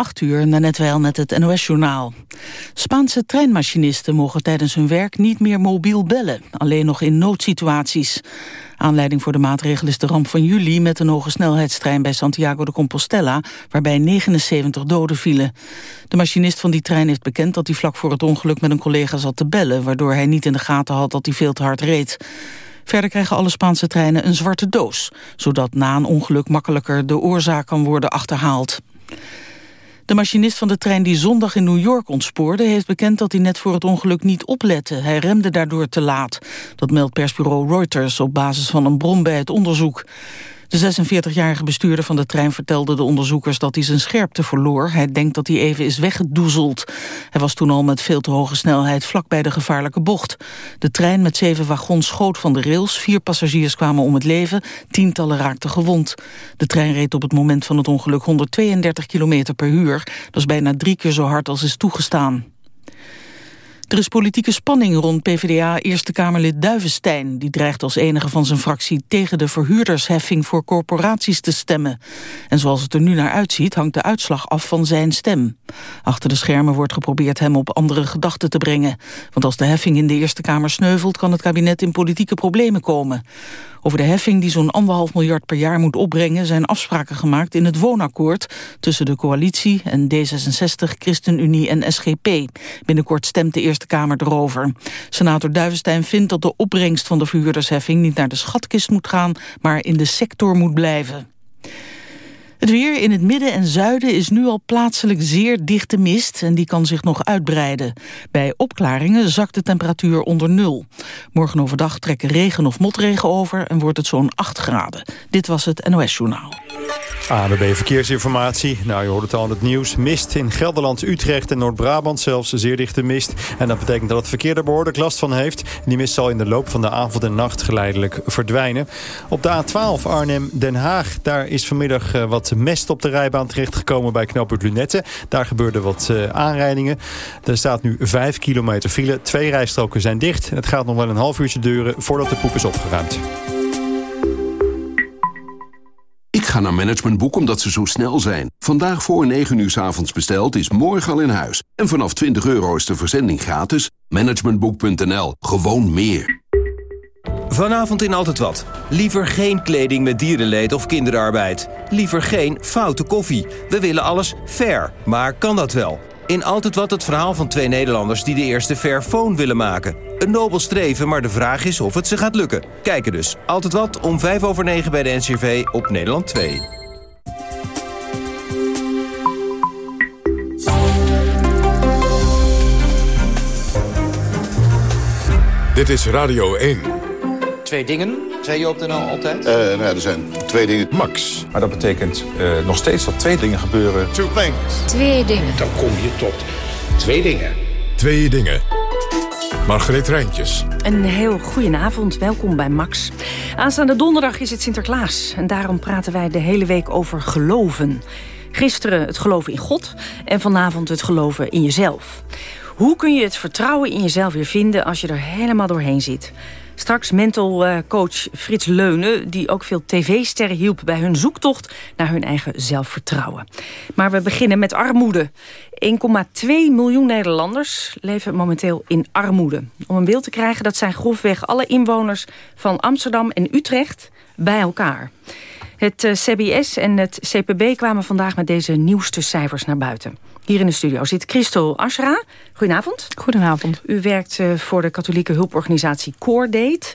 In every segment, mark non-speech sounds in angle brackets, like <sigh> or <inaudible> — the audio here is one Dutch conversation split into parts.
8 uur, net wel met het NOS-journaal. Spaanse treinmachinisten mogen tijdens hun werk niet meer mobiel bellen. Alleen nog in noodsituaties. Aanleiding voor de maatregel is de ramp van juli... met een hoge snelheidstrein bij Santiago de Compostela... waarbij 79 doden vielen. De machinist van die trein heeft bekend dat hij vlak voor het ongeluk... met een collega zat te bellen... waardoor hij niet in de gaten had dat hij veel te hard reed. Verder krijgen alle Spaanse treinen een zwarte doos... zodat na een ongeluk makkelijker de oorzaak kan worden achterhaald. De machinist van de trein die zondag in New York ontspoorde... heeft bekend dat hij net voor het ongeluk niet oplette. Hij remde daardoor te laat. Dat meldt persbureau Reuters op basis van een bron bij het onderzoek. De 46-jarige bestuurder van de trein vertelde de onderzoekers dat hij zijn scherpte verloor. Hij denkt dat hij even is weggedoezeld. Hij was toen al met veel te hoge snelheid vlak bij de gevaarlijke bocht. De trein met zeven wagons schoot van de rails. Vier passagiers kwamen om het leven. Tientallen raakten gewond. De trein reed op het moment van het ongeluk 132 km per uur. Dat is bijna drie keer zo hard als is toegestaan. Er is politieke spanning rond PvdA-Eerste Kamerlid Duivenstein. Die dreigt als enige van zijn fractie tegen de verhuurdersheffing voor corporaties te stemmen. En zoals het er nu naar uitziet hangt de uitslag af van zijn stem. Achter de schermen wordt geprobeerd hem op andere gedachten te brengen. Want als de heffing in de Eerste Kamer sneuvelt kan het kabinet in politieke problemen komen. Over de heffing die zo'n anderhalf miljard per jaar moet opbrengen... zijn afspraken gemaakt in het woonakkoord tussen de coalitie en D66, ChristenUnie en SGP. Binnenkort stemt de Eerste Kamer erover. Senator Duivenstein vindt dat de opbrengst van de verhuurdersheffing... niet naar de schatkist moet gaan, maar in de sector moet blijven. Het weer in het midden en zuiden is nu al plaatselijk zeer dichte mist... en die kan zich nog uitbreiden. Bij opklaringen zakt de temperatuur onder nul. Morgen overdag trekken regen of motregen over... en wordt het zo'n 8 graden. Dit was het NOS Journaal. ANWB Verkeersinformatie. Nou, je hoort het al in het nieuws. Mist in Gelderland, Utrecht en Noord-Brabant zelfs. Zeer dichte mist. En dat betekent dat het verkeer er behoorlijk last van heeft. Die mist zal in de loop van de avond en nacht geleidelijk verdwijnen. Op de A12 Arnhem-Den Haag. Daar is vanmiddag eh, wat mest op de rijbaan terechtgekomen bij knooppunt Lunette. Daar gebeurden wat uh, aanrijdingen. Er staat nu 5 kilometer file. Twee rijstroken zijn dicht. Het gaat nog wel een half uurtje duren voordat de poep is opgeruimd. Ik ga naar Managementboek omdat ze zo snel zijn. Vandaag voor 9 uur s avonds besteld is morgen al in huis. En vanaf 20 euro is de verzending gratis. Managementboek.nl. Gewoon meer. Vanavond in Altijd Wat. Liever geen kleding met dierenleed of kinderarbeid. Liever geen foute koffie. We willen alles fair. Maar kan dat wel? In Altijd Wat het verhaal van twee Nederlanders die de eerste Fairphone willen maken. Een nobel streven, maar de vraag is of het ze gaat lukken. Kijken dus. Altijd Wat om 5 over 9 bij de NCRV op Nederland 2. Dit is Radio 1. Twee dingen, zei je op de NL altijd? Uh, nou, er zijn twee dingen. Max. Maar dat betekent uh, nog steeds dat twee dingen gebeuren. Two things. Twee dingen. Dan kom je tot twee dingen. Twee dingen. Margreet Rijntjes. Een heel goedenavond, welkom bij Max. Aanstaande donderdag is het Sinterklaas. En daarom praten wij de hele week over geloven. Gisteren het geloven in God en vanavond het geloven in jezelf. Hoe kun je het vertrouwen in jezelf weer vinden als je er helemaal doorheen zit? Straks mental eh, Frits Leunen... die ook veel tv-sterren hielp bij hun zoektocht... naar hun eigen zelfvertrouwen. Maar we beginnen met armoede. 1,2 miljoen Nederlanders leven momenteel in armoede. Om een beeld te krijgen, dat zijn grofweg alle inwoners... van Amsterdam en Utrecht bij elkaar. Het eh, CBS en het CPB kwamen vandaag met deze nieuwste cijfers naar buiten. Hier in de studio zit Christel Ashra. Goedenavond. Goedenavond. U werkt uh, voor de katholieke hulporganisatie Coordate.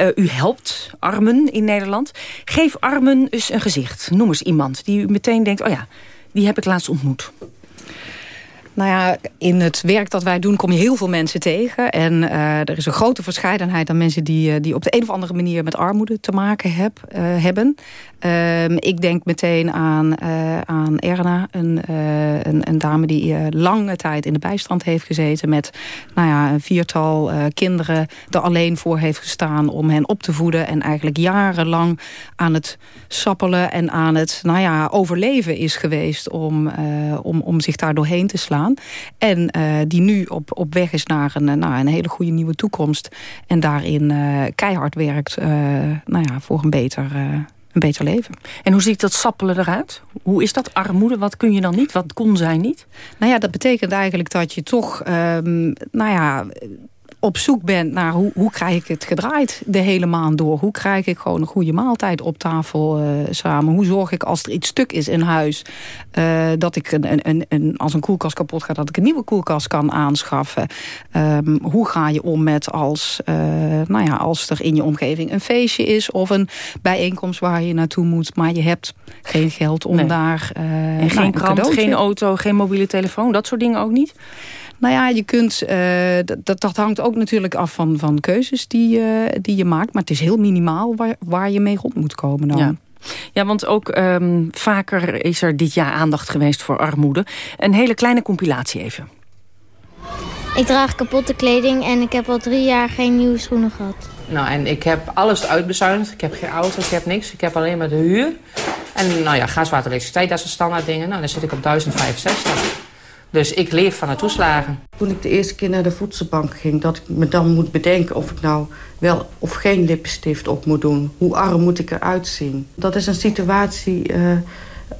Uh, u helpt armen in Nederland. Geef armen eens een gezicht. Noem eens iemand die u meteen denkt... oh ja, die heb ik laatst ontmoet. Nou ja, in het werk dat wij doen kom je heel veel mensen tegen. En uh, er is een grote verscheidenheid aan mensen die, die op de een of andere manier met armoede te maken heb, uh, hebben. Uh, ik denk meteen aan, aan Erna, een, een, een, dame die lange tijd in de bijstand heeft gezeten... met nou ja, een viertal kinderen er alleen voor heeft gestaan om hen op te voeden... en eigenlijk jarenlang aan het sappelen en aan het nou ja, overleven is geweest... om, om, om zich daar doorheen te slaan. En die nu op, op weg is naar een, nou, een hele goede nieuwe toekomst... en daarin keihard werkt nou ja, voor een beter een beter leven. En hoe ziet dat sappelen eruit? Hoe is dat armoede? Wat kun je dan niet? Wat kon zij niet? Nou ja, dat betekent eigenlijk dat je toch... Um, nou ja op zoek bent naar hoe, hoe krijg ik het gedraaid de hele maand door. Hoe krijg ik gewoon een goede maaltijd op tafel uh, samen. Hoe zorg ik als er iets stuk is in huis. Uh, dat ik een, een, een, als een koelkast kapot gaat. Dat ik een nieuwe koelkast kan aanschaffen. Um, hoe ga je om met als, uh, nou ja, als er in je omgeving een feestje is. Of een bijeenkomst waar je naartoe moet. Maar je hebt geen geld om daar... en nou, geen krant, geen auto, geen mobiele telefoon. Dat soort dingen ook niet? Nou ja, je kunt, uh, dat, dat hangt ook natuurlijk af van, van keuzes die, uh, die je maakt. Maar het is heel minimaal waar, waar je mee rond moet komen dan. Ja. Ja, want ook um, vaker is er dit jaar aandacht geweest voor armoede. Een hele kleine compilatie even. Ik draag kapotte kleding en ik heb al drie jaar geen nieuwe schoenen gehad. Nou, en ik heb alles uitbezuinigd. Ik heb geen auto, ik heb niks. Ik heb alleen maar de huur. En nou ja, gas, water, elektriciteit, dat zijn standaard dingen. Nou, dan zit ik op 1065. Dus ik leef van het toeslagen. Toen ik de eerste keer naar de voedselbank ging... dat ik me dan moet bedenken of ik nou wel of geen lipstift op moet doen. Hoe arm moet ik eruit zien? Dat is een situatie uh,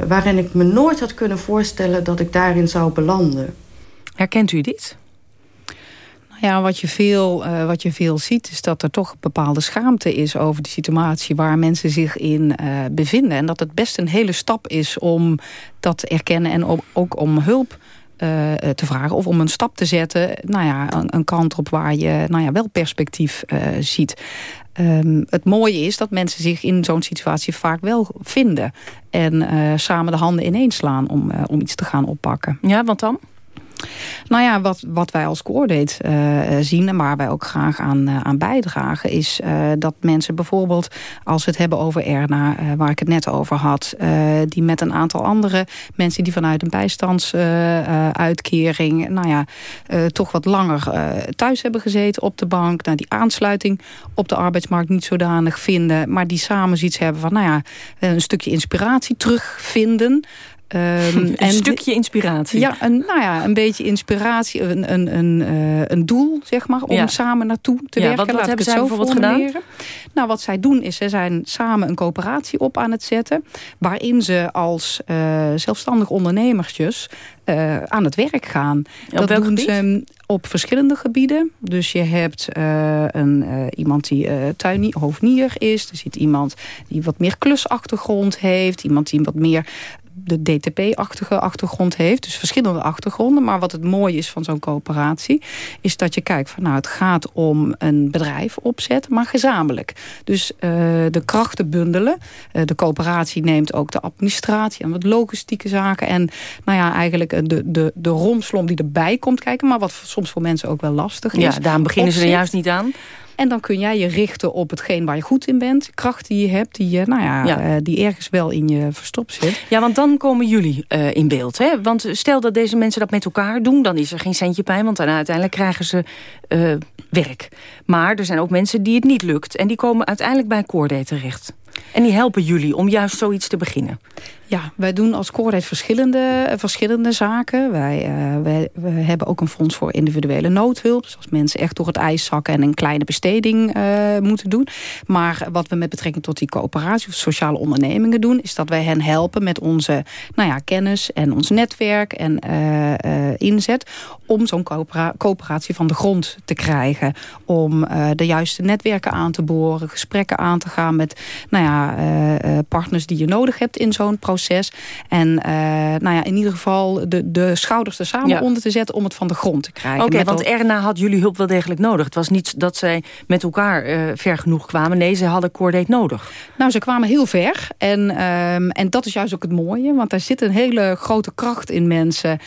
waarin ik me nooit had kunnen voorstellen... dat ik daarin zou belanden. Herkent u dit? Nou ja, wat je, veel, uh, wat je veel ziet is dat er toch bepaalde schaamte is over de situatie waar mensen zich in uh, bevinden. En dat het best een hele stap is om dat te erkennen en ook om hulp uh, te vragen. Of om een stap te zetten, nou ja, een, een kant op waar je nou ja, wel perspectief uh, ziet. Um, het mooie is dat mensen zich in zo'n situatie vaak wel vinden. En samen de handen ineens slaan om, om iets te gaan oppakken. Ja, want dan? Nou ja, wat, wat wij als Coordate uh, zien en waar wij ook graag aan, uh, aan bijdragen... is uh, dat mensen bijvoorbeeld, als we het hebben over Erna... waar ik het net over had... die met een aantal andere mensen die vanuit een bijstandsuitkering... nou ja, toch wat langer thuis hebben gezeten op de bank... Nou, die aansluiting op de arbeidsmarkt niet zodanig vinden... maar die samen zoiets hebben van, nou ja, een stukje inspiratie terugvinden... Um, een en stukje inspiratie. Ja, een, nou ja, een beetje inspiratie, een, een, een, uh, een doel, zeg maar, om ja. samen naartoe te ja, werken. Wat, wat hebben zij bijvoorbeeld gedaan? Nou, wat zij doen is, ze zijn samen een coöperatie op aan het zetten... waarin ze als uh, zelfstandig ondernemertjes uh, aan het werk gaan. Op dat doen gebied? ze op verschillende gebieden. Dus je hebt uh, een, uh, iemand die tuinier, hoofdnier is. Er zit iemand die wat meer klusachtergrond heeft. Iemand die wat meer de DTP-achtige achtergrond heeft. Dus verschillende achtergronden. Maar wat het mooie is van zo'n coöperatie... is dat je kijkt van nou het gaat om een bedrijf opzetten... maar gezamenlijk. Dus uh, de krachten bundelen. Uh, de coöperatie neemt ook de administratie... en wat logistieke zaken. En nou ja, eigenlijk de, de, de romslom die erbij komt kijken... maar wat soms voor mensen ook wel lastig is. Ja, daarom beginnen ze er juist niet aan. En dan kun jij je richten op hetgeen waar je goed in bent. Kracht die je hebt, die, je, nou ja, ja. Uh, die ergens wel in je verstopt zit. Ja, want dan komen jullie uh, in beeld. Hè? Want stel dat deze mensen dat met elkaar doen... dan is er geen centje pijn, want dan uiteindelijk krijgen ze uh, werk. Maar er zijn ook mensen die het niet lukt. En die komen uiteindelijk bij Coordate terecht. En die helpen jullie om juist zoiets te beginnen. Ja, wij doen als Coordate verschillende, verschillende zaken. Wij, uh, wij, we hebben ook een fonds voor individuele noodhulp. Dus als mensen echt door het ijs zakken en een kleine besteding uh, moeten doen. Maar wat we met betrekking tot die coöperatie of sociale ondernemingen doen... is dat wij hen helpen met onze nou ja, kennis en ons netwerk en inzet... om zo'n coöpera coöperatie van de grond te krijgen. Om de juiste netwerken aan te boren, gesprekken aan te gaan... met nou ja, partners die je nodig hebt in zo'n proces. En uh, nou ja, in ieder geval de, de schouders er samen ja. onder te zetten... om het van de grond te krijgen. Oké, okay, want Erna had jullie hulp wel degelijk nodig. Het was niet dat zij met elkaar ver genoeg kwamen. Nee, ze hadden Coordate nodig. Nou, ze kwamen heel ver. En, um, en dat is juist ook het mooie. Want daar zit een hele grote kracht in mensen...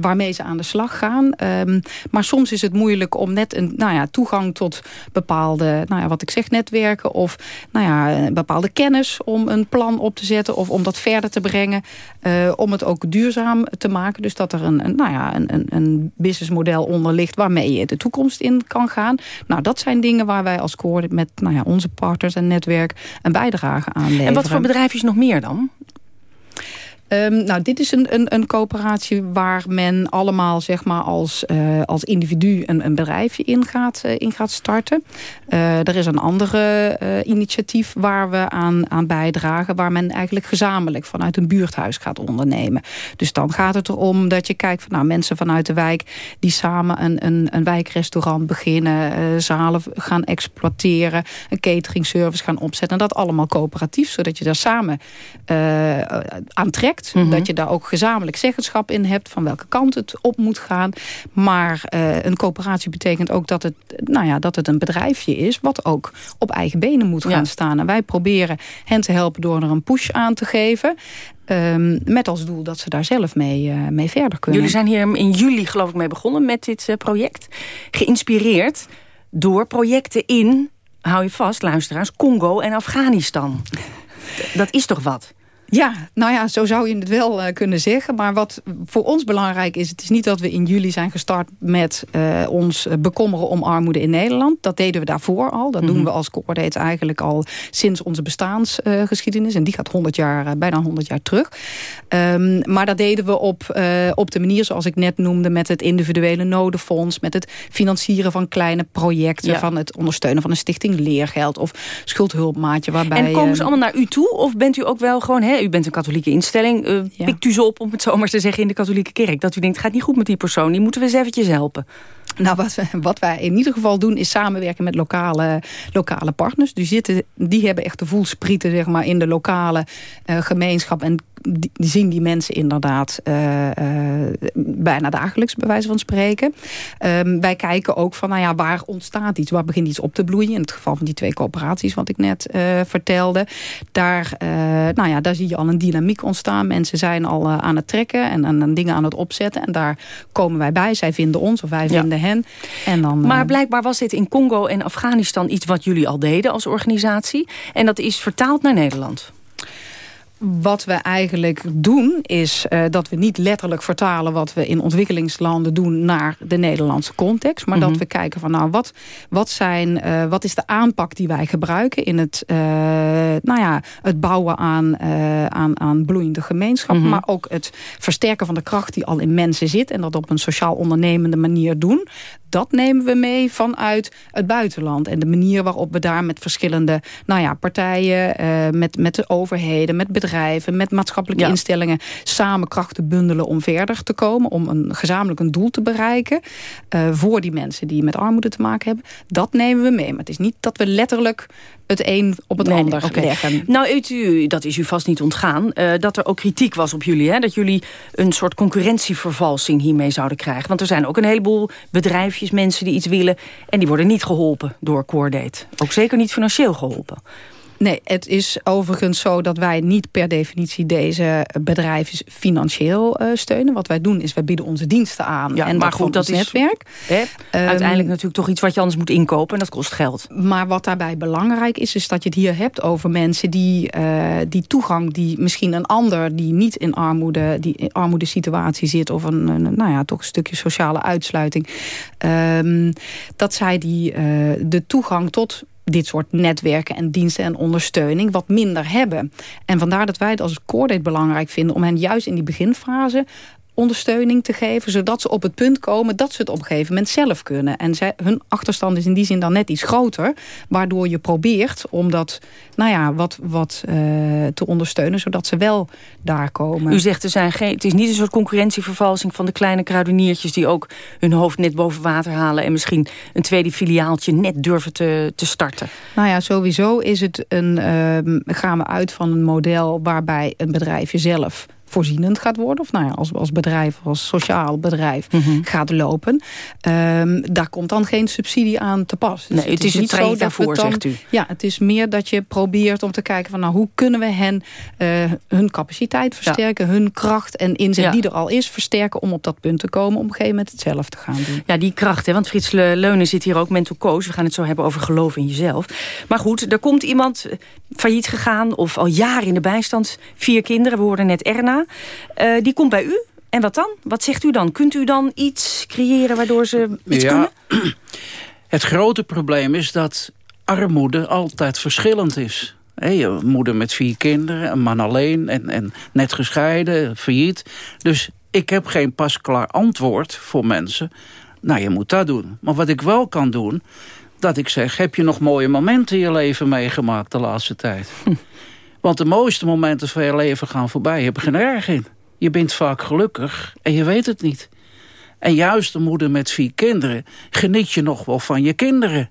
Waarmee ze aan de slag gaan. Um, maar soms is het moeilijk om net een nou ja, toegang tot bepaalde... Nou ja, wat ik zeg, netwerken of nou ja, bepaalde kennis... om een plan op te zetten of om dat verder te brengen. Uh, om het ook duurzaam te maken. Dus dat er een, een, nou ja, een, een businessmodel onder ligt... waarmee je de toekomst in kan gaan. Nou, dat zijn dingen waar wij als Core met nou ja, onze partners en netwerk... een bijdrage aan leveren. En wat voor bedrijfjes nog meer dan? Um, nou, dit is een, een, een coöperatie waar men allemaal zeg maar, als, uh, als individu een, een bedrijfje in gaat, gaat starten. Uh, er is een andere initiatief waar we aan, aan bijdragen... waar men eigenlijk gezamenlijk vanuit een buurthuis gaat ondernemen. Dus dan gaat het erom dat je kijkt van nou, mensen vanuit de wijk... die samen een, een, een wijkrestaurant beginnen, zalen gaan exploiteren... een cateringservice gaan opzetten. En dat allemaal coöperatief, zodat je daar samen aan trekt Mhm. Dat je daar ook gezamenlijk zeggenschap in hebt... van welke kant het op moet gaan. Maar uh, een coöperatie betekent ook dat het, nou ja, dat het een bedrijfje is... wat ook op eigen benen moet gaan staan. En wij proberen hen te helpen door er een push aan te geven... Um, met als doel dat ze daar zelf mee, uh, mee verder kunnen. Jullie zijn hier in juli geloof ik mee begonnen met dit uh, project. Geïnspireerd door projecten in, hou je vast luisteraars... Congo en Afghanistan. <laughs> Dat is toch wat? Ja, nou ja, zo zou je het wel uh, kunnen zeggen. Maar wat voor ons belangrijk is... het is niet dat we in juli zijn gestart met uh, ons bekommeren om armoede in Nederland. Dat deden we daarvoor al. Dat mm -hmm. doen we als Coordate eigenlijk al sinds onze bestaansgeschiedenis. En die gaat 100 jaar, bijna 100 jaar terug. Um, maar dat deden we op, op de manier zoals ik net noemde... met het individuele nodenfonds... met het financieren van kleine projecten... Ja. van het ondersteunen van een stichting leergeld... of schuldhulpmaatje waarbij... En komen ze allemaal naar u toe? Of bent u ook wel gewoon... Hè, u bent een katholieke instelling. Uh, ja. Pikt u ze op, om het zo maar te zeggen, in de katholieke kerk. Dat u denkt, het gaat niet goed met die persoon. Die moeten we eens eventjes helpen. Nou, wat, we, wat wij in ieder geval doen is samenwerken met lokale, lokale partners. Die, zitten, die hebben echt de voelsprieten zeg maar, in de lokale uh, gemeenschap. En die, zien die mensen inderdaad uh, uh, bijna dagelijks, bij wijze van spreken. Um, wij kijken ook van, nou ja, waar ontstaat iets? Waar begint iets op te bloeien? In het geval van die twee coöperaties, wat ik net uh, vertelde. Daar, nou ja, daar zie je al een dynamiek ontstaan. Mensen zijn al aan het trekken en, en, dingen aan het opzetten. En daar komen wij bij. Zij vinden ons of wij ja. vinden hen. En dan, maar blijkbaar was dit in Congo en Afghanistan iets wat jullie al deden als organisatie. En dat is vertaald naar Nederland wat we eigenlijk doen is uh, dat we niet letterlijk vertalen wat we in ontwikkelingslanden doen naar de Nederlandse context. Maar mm -hmm. dat we kijken van nou wat, wat, zijn, uh, wat is de aanpak die wij gebruiken in het, uh, nou ja, het bouwen aan, aan, aan bloeiende gemeenschappen. Mm -hmm. Maar ook het versterken van de kracht die al in mensen zit. En dat op een sociaal ondernemende manier doen dat nemen we mee vanuit het buitenland. En de manier waarop we daar met verschillende nou ja, partijen... Met, met de overheden, met bedrijven, met maatschappelijke ja. instellingen... samen krachten bundelen om verder te komen. Om een gezamenlijk een doel te bereiken. Uh, voor die mensen die met armoede te maken hebben. Dat nemen we mee. Maar het is niet dat we letterlijk het een op het nee, ander okay. leggen. Nou, u, dat is u vast niet ontgaan. Uh, dat er ook kritiek was op jullie. Hè? Dat jullie een soort concurrentievervalsing hiermee zouden krijgen. Want er zijn ook een heleboel bedrijfjes, mensen die iets willen... en die worden niet geholpen door Coordate. Ook zeker niet financieel geholpen. Nee, het is overigens zo dat wij niet per definitie deze bedrijven financieel uh, steunen. Wat wij doen is, wij bieden onze diensten aan. Ja, en maar goed, dat is netwerk. Hè, um, uiteindelijk natuurlijk toch iets wat je anders moet inkopen. En dat kost geld. Maar wat daarbij belangrijk is, is dat je het hier hebt over mensen die, uh, die toegang, die misschien een ander die niet in armoede, die in armoedesituatie zit, of een, een, nou ja, toch een stukje sociale uitsluiting. Um, dat zij die uh, de toegang tot dit soort netwerken en diensten en ondersteuning wat minder hebben. En vandaar dat wij het als coordate belangrijk vinden... om hen juist in die beginfase ondersteuning te geven... zodat ze op het punt komen dat ze het op een gegeven moment zelf kunnen. En zij, hun achterstand is in die zin dan net iets groter... waardoor je probeert om dat nou ja, wat, wat uh, te ondersteunen... zodat ze wel daar komen. U zegt, er zijn geen, het is niet een soort concurrentievervalsing... van de kleine kruideniertjes die ook hun hoofd net boven water halen... en misschien een tweede filiaaltje net durven te, te starten. Nou ja, sowieso is het een, uh, gaan we uit van een model... waarbij een bedrijf jezelf voorzienend gaat worden. Of nou ja, als, als bedrijf, als sociaal bedrijf mm -hmm. gaat lopen. Um, daar komt dan geen subsidie aan te pas. Dus nee, het, het is, is niet zo daarvoor, dan, zegt u. Ja, het is meer dat je probeert om te kijken van nou, hoe kunnen we hen uh, hun capaciteit versterken, ja. hun kracht en inzet ja. die er al is versterken om op dat punt te komen om op een gegeven moment het zelf te gaan doen. Ja, die kracht, hè, want Frits Leunen zit hier ook mental coach. We gaan het zo hebben over geloof in jezelf. Maar goed, er komt iemand failliet gegaan of al jaren in de bijstand. Vier kinderen, we hoorden net Erna. Uh, die komt bij u. En wat dan? Wat zegt u dan? Kunt u dan iets creëren waardoor ze iets ja, kunnen? <clears throat> Het grote probleem is dat armoede altijd verschillend is. je moeder met vier kinderen, een man alleen en, en net gescheiden, failliet. Dus ik heb geen pasklaar antwoord voor mensen. Nou, je moet dat doen. Maar wat ik wel kan doen, dat ik zeg... heb je nog mooie momenten in je leven meegemaakt de laatste tijd? Hm. <laughs> Want de mooiste momenten van je leven gaan voorbij. Je hebt geen erg in. Je bent vaak gelukkig en je weet het niet. En juist de moeder met vier kinderen... geniet je nog wel van je kinderen.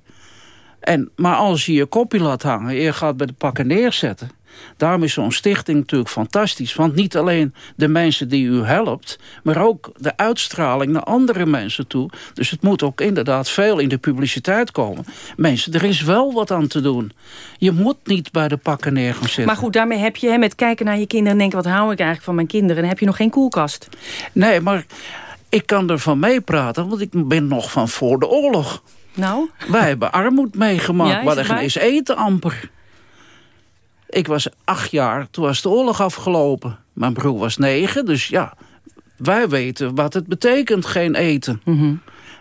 En, maar als je je kopje laat hangen... je gaat bij de pakken neerzetten... Daarom is zo'n stichting natuurlijk fantastisch. Want niet alleen de mensen die u helpt... maar ook de uitstraling naar andere mensen toe. Dus het moet ook inderdaad veel in de publiciteit komen. Mensen, er is wel wat aan te doen. Je moet niet bij de pakken neer gaan zitten. Maar goed, daarmee heb je met kijken naar je kinderen... en denken, wat hou ik eigenlijk van mijn kinderen... dan heb je nog geen koelkast. Nee, maar ik kan ervan meepraten... want ik ben nog van voor de oorlog. Nou? Wij hebben armoede meegemaakt. Ja, geen eens eten amper. Ik was acht jaar, toen was de oorlog afgelopen. Mijn broer was negen, dus ja, wij weten wat het betekent, geen eten. Mhm.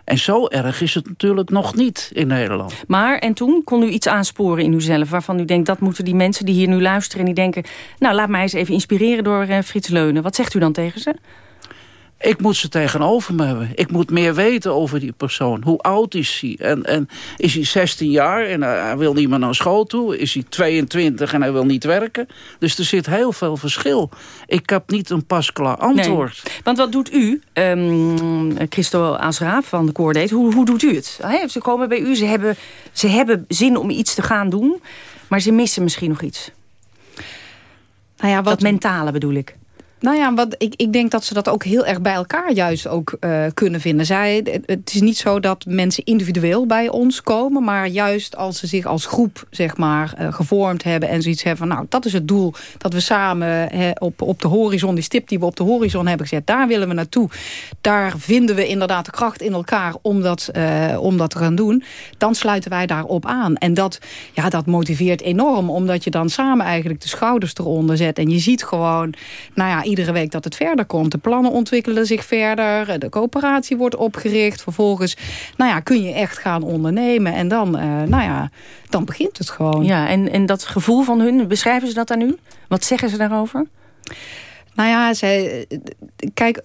En zo erg is het natuurlijk nog niet in Nederland. Maar, en toen kon u iets aansporen in uzelf... waarvan u denkt, dat moeten die mensen die hier nu luisteren... en die denken, nou, laat mij eens even inspireren door uh, Frits Leunen. Wat zegt u dan tegen ze? Ik moet ze tegenover me hebben. Ik moet meer weten over die persoon. Hoe oud is hij? En, en is hij 16 jaar en hij wil niet meer naar school toe? Is hij 22 en hij wil niet werken? Dus er zit heel veel verschil. Ik heb niet een pasklaar antwoord. Want wat doet u, um, Christo Azra van de Coordate, hoe, hoe doet u het? ze komen bij u, ze hebben, ze hebben zin om iets te gaan doen... maar ze missen misschien nog iets. Nou ja, wat... Dat mentale bedoel ik. Nou ja, wat, ik, ik denk dat ze dat ook heel erg bij elkaar juist ook uh, kunnen vinden. Zij, het is niet zo dat mensen individueel bij ons komen... maar juist als ze zich als groep zeg maar, uh, gevormd hebben... en zoiets hebben van, nou, dat is het doel... dat we samen op, op de horizon, die stip die we op de horizon hebben gezet... daar willen we naartoe. Daar vinden we inderdaad de kracht in elkaar om dat, uh, om dat te gaan doen. Dan sluiten wij daarop aan. En dat, ja, dat motiveert enorm, omdat je dan samen eigenlijk de schouders eronder zet... en je ziet gewoon, nou ja iedere week dat het verder komt. De plannen ontwikkelen zich verder. De coöperatie wordt opgericht. Vervolgens nou ja, kun je echt gaan ondernemen. En dan, uh, nou ja, dan begint het gewoon. Ja, en, en dat gevoel van hun, beschrijven ze dat aan u? Wat zeggen ze daarover? Nou ja, zij, kijk,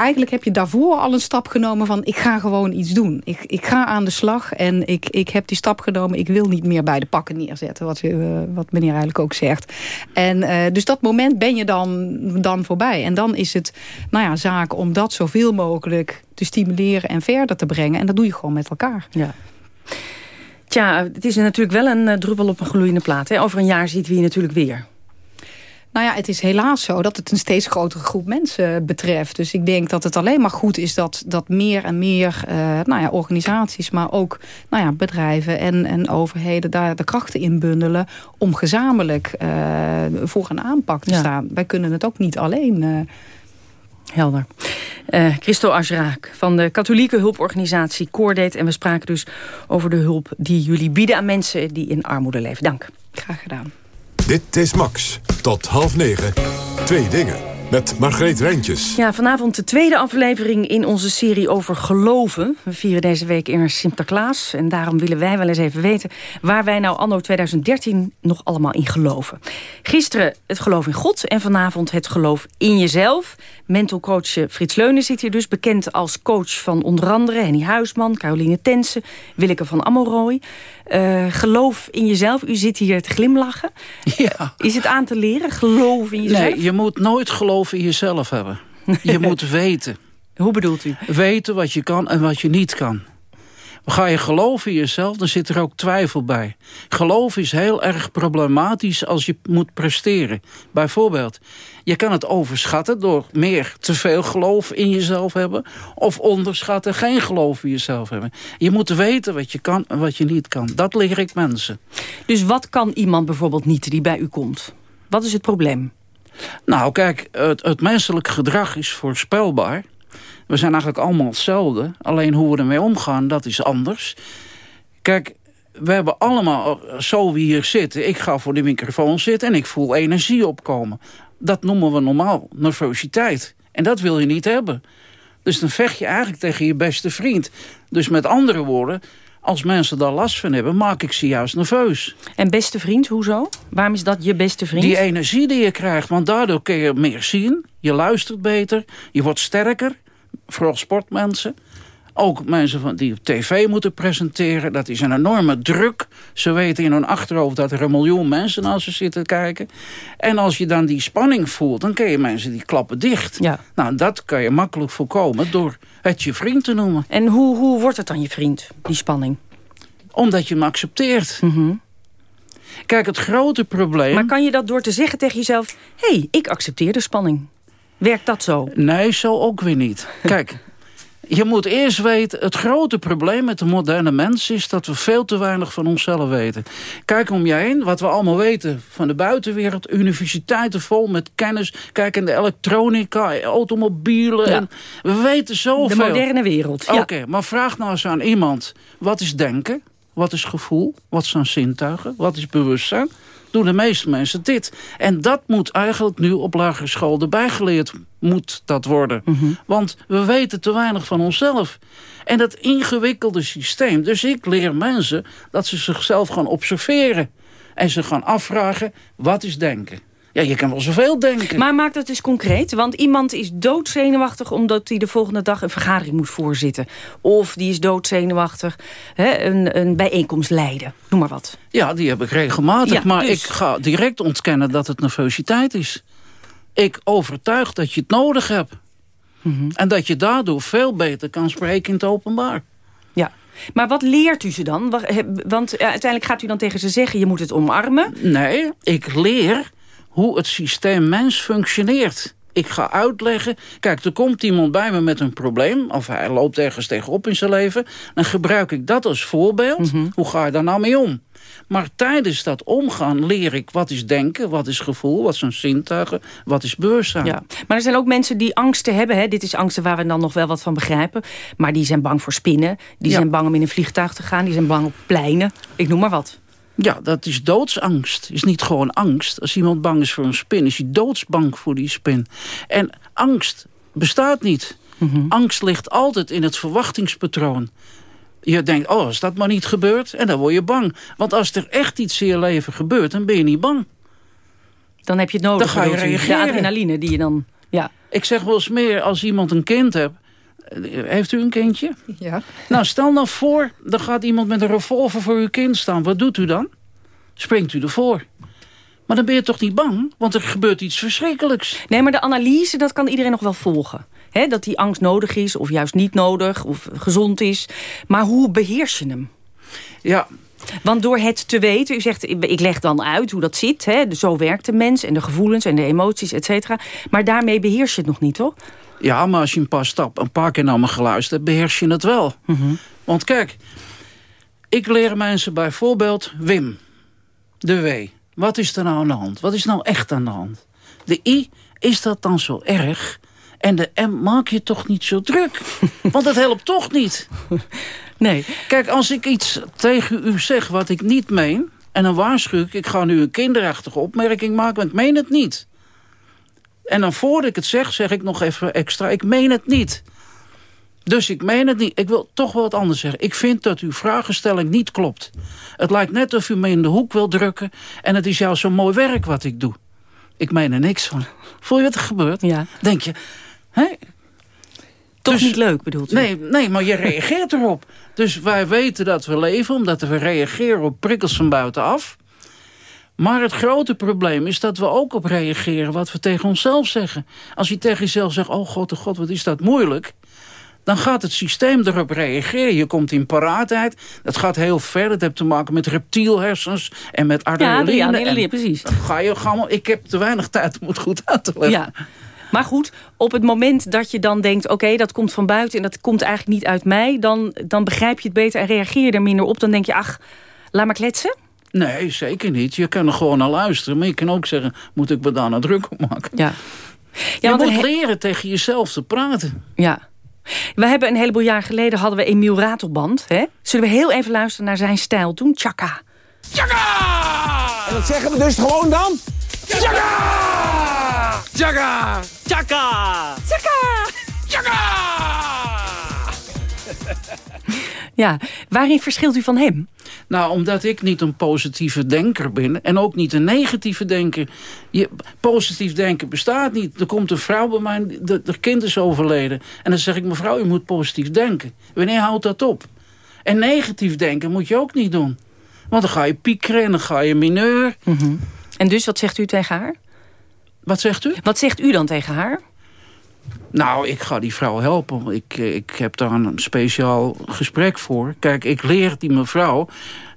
eigenlijk heb je daarvoor al een stap genomen van... ik ga gewoon iets doen. Ik, ik ga aan de slag en ik, ik heb die stap genomen. Ik wil niet meer bij de pakken neerzetten, wat, uh, wat meneer eigenlijk ook zegt. En uh, dus dat moment ben je dan, dan voorbij. En dan is het nou ja, zaak om dat zoveel mogelijk te stimuleren en verder te brengen. En dat doe je gewoon met elkaar. Ja. Tja, het is natuurlijk wel een uh, druppel op een gloeiende plaat. Hè? Over een jaar ziet we je natuurlijk weer. Nou ja, het is helaas zo dat het een steeds grotere groep mensen betreft. Dus ik denk dat het alleen maar goed is dat, dat meer en meer uh, nou ja, organisaties... maar ook nou ja, bedrijven en, en overheden daar de krachten in bundelen... om gezamenlijk uh, voor een aanpak te staan. Wij kunnen het ook niet alleen... Uh, Helder. Uh, Christo van de katholieke hulporganisatie Coordate. En we spraken dus over de hulp die jullie bieden aan mensen die in armoede leven. Dank. Graag gedaan. Dit is Max. Tot half negen. Twee dingen. Met Margreet Rijntjes. Ja, vanavond de tweede aflevering in onze serie over geloven. We vieren deze week in Sinterklaas. En daarom willen wij wel eens even weten... waar wij nou anno 2013 nog allemaal in geloven. Gisteren het geloof in God en vanavond het geloof in jezelf. Mental coach Frits Leunen zit hier dus. Bekend als coach van onder andere Henny Huisman, Caroline Tensen... Willeke van Ammelrooy. Uh, geloof in jezelf. U zit hier te glimlachen. Ja. Is het aan te leren? Geloof in jezelf? Nee, je moet nooit geloof in jezelf hebben. Je <laughs> moet weten. Hoe bedoelt u? Weten wat je kan en wat je niet kan. Ga je geloven in jezelf, dan zit er ook twijfel bij. Geloof is heel erg problematisch als je moet presteren. Bijvoorbeeld, je kan het overschatten door meer te veel geloof in jezelf hebben... of onderschatten, geen geloof in jezelf hebben. Je moet weten wat je kan en wat je niet kan. Dat leer ik mensen. Dus wat kan iemand bijvoorbeeld niet die bij u komt? Wat is het probleem? Nou, kijk, het, het menselijk gedrag is voorspelbaar... We zijn eigenlijk allemaal hetzelfde. Alleen hoe we ermee omgaan, dat is anders. Kijk, we hebben allemaal, zo wie hier zitten... ik ga voor de microfoon zitten en ik voel energie opkomen. Dat noemen we normaal nervositeit. En dat wil je niet hebben. Dus dan vecht je eigenlijk tegen je beste vriend. Dus met andere woorden, Als mensen daar last van hebben, maak ik ze juist nerveus. En beste vriend, hoezo? Waarom is dat je beste vriend? Die energie die je krijgt, want daardoor kun je meer zien. Je luistert beter, je wordt sterker. Vooral sportmensen. Ook mensen van die op tv moeten presenteren. Dat is een enorme druk. Ze weten in hun achterhoofd dat er een miljoen mensen naar ze zitten kijken. En als je dan die spanning voelt, dan ken je mensen die klappen dicht. Ja. Nou, dat kan je makkelijk voorkomen door het je vriend te noemen. En hoe, hoe wordt het dan je vriend, die spanning? Omdat je hem accepteert. Mm Kijk, het grote probleem... Maar kan je dat door te zeggen tegen jezelf... hé, hey, ik accepteer de spanning. Werkt dat zo? Nee, zo ook weer niet. Kijk, je moet eerst weten... het grote probleem met de moderne mens is... dat we veel te weinig van onszelf weten. Kijk om je heen, wat we allemaal weten van de buitenwereld. Universiteiten vol met kennis. Kijk in de elektronica, automobielen. Ja. En we weten zoveel. De moderne wereld, ja. Oké, maar vraag nou eens aan iemand... wat is denken? Wat is gevoel? Wat zijn zintuigen? Wat is bewustzijn? Doen de meeste mensen dit. En dat moet eigenlijk nu op lagere school erbij geleerd moet dat worden. Want we weten te weinig van onszelf. En dat ingewikkelde systeem. Dus ik leer mensen dat ze zichzelf gaan observeren. En ze gaan afvragen, wat is denken? Ja, je kan wel zoveel denken. Maar maak dat eens concreet. Want iemand is doodzenuwachtig omdat hij de volgende dag een vergadering moet voorzitten. Of die is doodzenuwachtig hè, een, een bijeenkomst leiden. Noem maar wat. Ja, die heb ik regelmatig. Ja, maar dus- ik ga direct ontkennen dat het nervositeit is. Ik overtuig dat je het nodig hebt. Mhm. En dat je daardoor veel beter kan spreken in het openbaar. Ja. Maar wat leert u ze dan? Want uiteindelijk gaat u dan tegen ze zeggen... je moet het omarmen. Nee, ik leer hoe het systeem mens functioneert. Ik ga uitleggen, kijk, er komt iemand bij me met een probleem... of hij loopt ergens tegenop in zijn leven... dan gebruik ik dat als voorbeeld. Mhm. Hoe ga je daar nou mee om? Maar tijdens dat omgaan leer ik wat is denken, wat is gevoel... wat zijn zintuigen, wat is bewustzijn. Ja. Maar er zijn ook mensen die angsten hebben. Hè? Dit is angsten waar we dan nog wel wat van begrijpen. Maar die zijn bang voor spinnen. Die Ja. zijn bang om in een vliegtuig te gaan. Die zijn bang op pleinen. Ik noem maar wat. Ja, dat is doodsangst. is niet gewoon angst. Als iemand bang is voor een spin, is hij doodsbang voor die spin. En angst bestaat niet. Angst ligt altijd in het verwachtingspatroon. Je denkt, oh, als dat maar niet gebeurt, en dan word je bang. Want als er echt iets in je leven gebeurt, dan ben je niet bang. Dan heb je het nodig. Dan ga je reageren. De adrenaline die je dan... Ja. Ik zeg wel eens meer, als iemand een kind hebt... Heeft u een kindje? Ja. Nou, stel nou voor, dan gaat iemand met een revolver voor uw kind staan. Wat doet u dan? Springt u ervoor. Maar dan ben je toch niet bang? Want er gebeurt iets verschrikkelijks. Nee, maar de analyse, dat kan iedereen nog wel volgen. Hè, dat die angst nodig is, of juist niet nodig, of gezond is. Maar hoe beheers je hem? Ja, Want door het te weten, u zegt, ik ik leg dan uit hoe dat zit. Hè, zo werkt de mens en de gevoelens en de emoties, et cetera. Maar daarmee beheers je het nog niet, toch? Ja, maar als je een paar stappen, een paar keer naar me geluisterd beheers je het wel. Want kijk, ik leer mensen bijvoorbeeld Wim, de W. Wat is er nou aan de hand? Wat is nou echt aan de hand? De I, is dat dan zo erg? En de M, maak je toch niet zo druk? <laughs> Want dat helpt toch niet? Nee. Kijk, als ik iets tegen u zeg wat ik niet meen... en dan waarschuw ik, ik ga nu een kinderachtige opmerking maken... want ik meen het niet. En dan voordat ik het zeg, zeg ik nog even extra... ik meen het niet. Dus ik meen het niet. Ik wil toch wel wat anders zeggen. Ik vind dat uw vragenstelling niet klopt. Het lijkt net of u me in de hoek wil drukken... en het is juist zo'n mooi werk wat ik doe. Ik meen er niks van. Voel je wat er gebeurt? Ja. Denk je, hè, Toch Dus- niet leuk, bedoelt u? Nee, nee, maar je reageert erop. Dus wij weten dat we leven omdat we reageren op prikkels van buitenaf. Maar het grote probleem is dat we ook op reageren wat we tegen onszelf zeggen. Als je tegen jezelf zegt, oh god, oh god, wat is dat moeilijk. Dan gaat het systeem erop reageren. Je komt in paraatheid. Dat gaat heel ver. Dat heeft te maken met reptielhersens en met adrenaline. ja, en- nee, precies. Ga je, ga maar, ik heb te weinig tijd om het goed uit te leggen. Ja. Maar goed, op het moment dat je dan denkt... oké, dat komt van buiten en dat komt eigenlijk niet uit mij... Dan, dan begrijp je het beter en reageer je er minder op. Dan denk je, ach, laat maar kletsen. Nee, zeker niet. Je kan er gewoon naar luisteren. Maar je kan ook zeggen, moet ik me daar nou druk op maken? Ja. je want moet er leren tegen jezelf te praten. Ja. We hebben een heleboel jaar geleden hadden we Emiel Ratelband. Hè? Zullen we heel even luisteren naar zijn stijl toen? Chaka. En dat zeggen we dus gewoon dan? Tjaka! Tjaka! Tjaka! Tjaka! Tjaka! <laughs> Ja, waarin verschilt u van hem? Nou, omdat ik niet een positieve denker ben en ook niet een negatieve denker. Je, positief denken bestaat niet. Er komt een vrouw bij mij, de, de kind is overleden. En dan zeg ik, mevrouw, u moet positief denken. Wanneer houdt dat op? En negatief denken moet je ook niet doen. Want dan ga je piekeren en dan ga je mineur. Mhm. En dus, wat zegt u tegen haar? Wat zegt u? Wat zegt u dan tegen haar? Nou, ik ga die vrouw helpen. Ik, ik heb daar een speciaal gesprek voor. Kijk, ik leer die mevrouw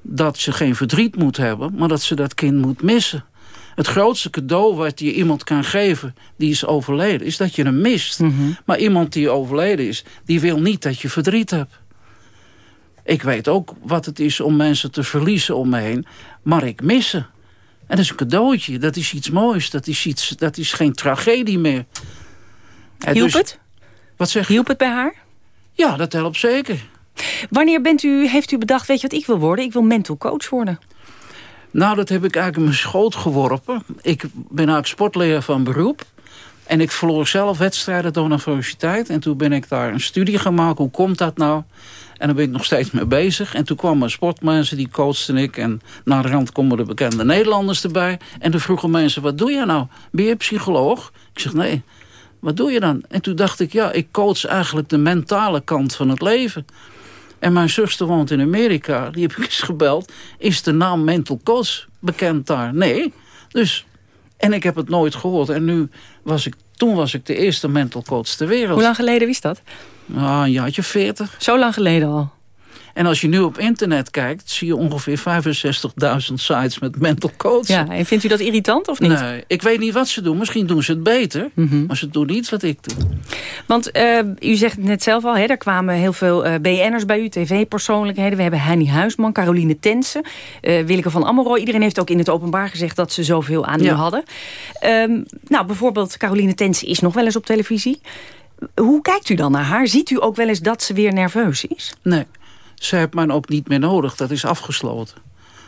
dat ze geen verdriet moet hebben... maar dat ze dat kind moet missen. Het grootste cadeau wat je iemand kan geven die is overleden... is dat je hem mist. Mhm. Maar iemand die overleden is, die wil niet dat je verdriet hebt. Ik weet ook wat het is om mensen te verliezen om me heen. Maar ik mis ze. En dat is een cadeautje. Dat is iets moois. Dat is, iets, dat is geen tragedie meer. Hielp dus- het? Wat zeg Hielp het bij haar? Ja, dat helpt zeker. Wanneer bent u, heeft u bedacht, weet je wat ik wil worden? Ik wil mental coach worden. Nou, dat heb ik eigenlijk in mijn schoot geworpen. Ik ben eigenlijk sportleraar van beroep. En ik verloor zelf wedstrijden door universiteit. En toen ben ik daar een studie gemaakt. Hoe komt dat nou? En daar ben ik nog steeds mee bezig. En toen kwamen sportmensen, die coachten ik. En na de rand komen de bekende Nederlanders erbij. En toen vroegen mensen, wat doe je nou? Ben je psycholoog? Ik zeg, nee. Wat doe je dan? En toen dacht ik, ja, ik coach eigenlijk de mentale kant van het leven. En mijn zuster woont in Amerika. Die heb ik eens gebeld. Is de naam mental coach bekend daar? Nee. Dus, en ik heb het nooit gehoord. En nu was ik, toen was ik de eerste mental coach ter wereld. Hoe lang geleden is dat? Ah, een jaartje 40. Zo lang geleden al. En als je nu op internet kijkt, zie je ongeveer 65.000 sites met mental coach. Ja, en vindt u dat irritant of niet? Nee, ik weet niet wat ze doen. Misschien doen ze het beter. Mhm. Maar ze doen niet wat ik doe. Want eh, u zegt het net zelf al, hè, er kwamen heel veel eh BN'ers bij u, tv-persoonlijkheden. We hebben Heini Huisman, Caroline Tensen, eh Willeke van Ammeroy. Iedereen heeft ook in het openbaar gezegd dat ze zoveel aan u Ja. hadden. Ehm, nou, bijvoorbeeld Caroline Tensen is nog wel eens op televisie. Hoe kijkt u dan naar haar? Ziet u ook wel eens dat ze weer nerveus is? Nee, ze heeft mij ook niet meer nodig. Dat is afgesloten.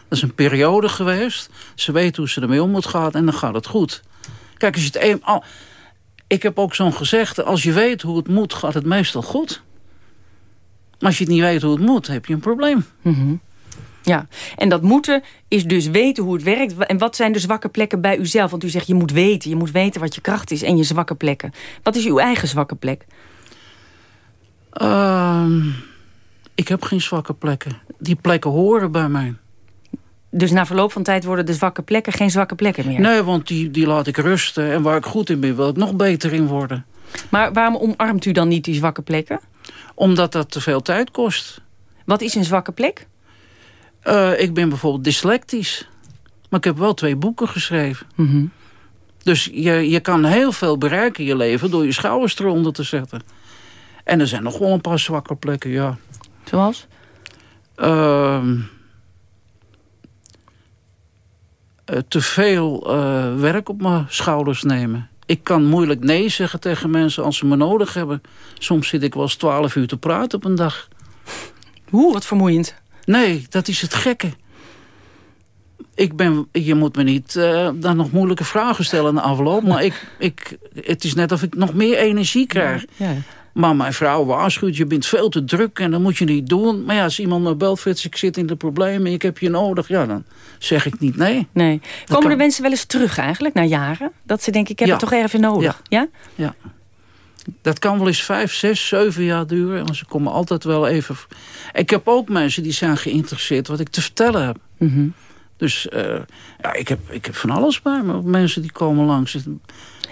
Dat is een periode geweest. Ze weet hoe ze ermee om moet gaan en dan gaat het goed. Kijk, als je het een, ik heb ook zo'n gezegde, als je weet hoe het moet, gaat het meestal goed. Maar als je het niet weet hoe het moet, heb je een probleem. Mhm. Ja, en dat moeten is dus weten hoe het werkt. En wat zijn de zwakke plekken bij uzelf? Want u zegt je moet weten, je moet weten wat je kracht is en je zwakke plekken. Wat is uw eigen zwakke plek? Ehm, ik heb geen zwakke plekken. Die plekken horen bij mij. Dus na verloop van tijd worden de zwakke plekken geen zwakke plekken meer. Nee, want die, die laat ik rusten. En waar ik goed in ben, wil ik nog beter in worden. Maar waarom omarmt u dan niet die zwakke plekken? Omdat dat te veel tijd kost. Wat is een zwakke plek? Eh, ik ben bijvoorbeeld dyslectisch. Maar ik heb wel twee boeken geschreven. Mhm. Dus je, je kan heel veel bereiken in je leven... door je schouders eronder te zetten. En er zijn nog wel een paar zwakke plekken, ja. Zoals? Eh, te veel eh, werk op mijn schouders nemen. Ik kan moeilijk nee zeggen tegen mensen als ze me nodig hebben. Soms zit ik wel eens twaalf uur te praten op een dag. Hoe, wat vermoeiend. Nee, dat is het gekke. Ik ben, je moet me niet eh, dan nog moeilijke vragen stellen in de afloop. Maar ik, ik, het is net of ik nog meer energie krijg. Ja. Maar mijn vrouw waarschuwt, je bent veel te druk en dat moet je niet doen. Maar ja, als iemand me belt, Frits, ik zit in de problemen, ik heb je nodig. Ja, dan zeg ik niet nee. Nee. Komen kan- de mensen wel eens terug eigenlijk, na jaren? Dat ze denken, ik heb Ja. het toch even nodig. Ja? Ja. Dat kan wel eens vijf, zes, zeven jaar duren. En ze komen altijd wel even... Ik heb ook mensen die zijn geïnteresseerd wat ik te vertellen heb. Mhm. Dus eh, ja, ik, heb, ik heb van alles bij me. Mensen die komen langs.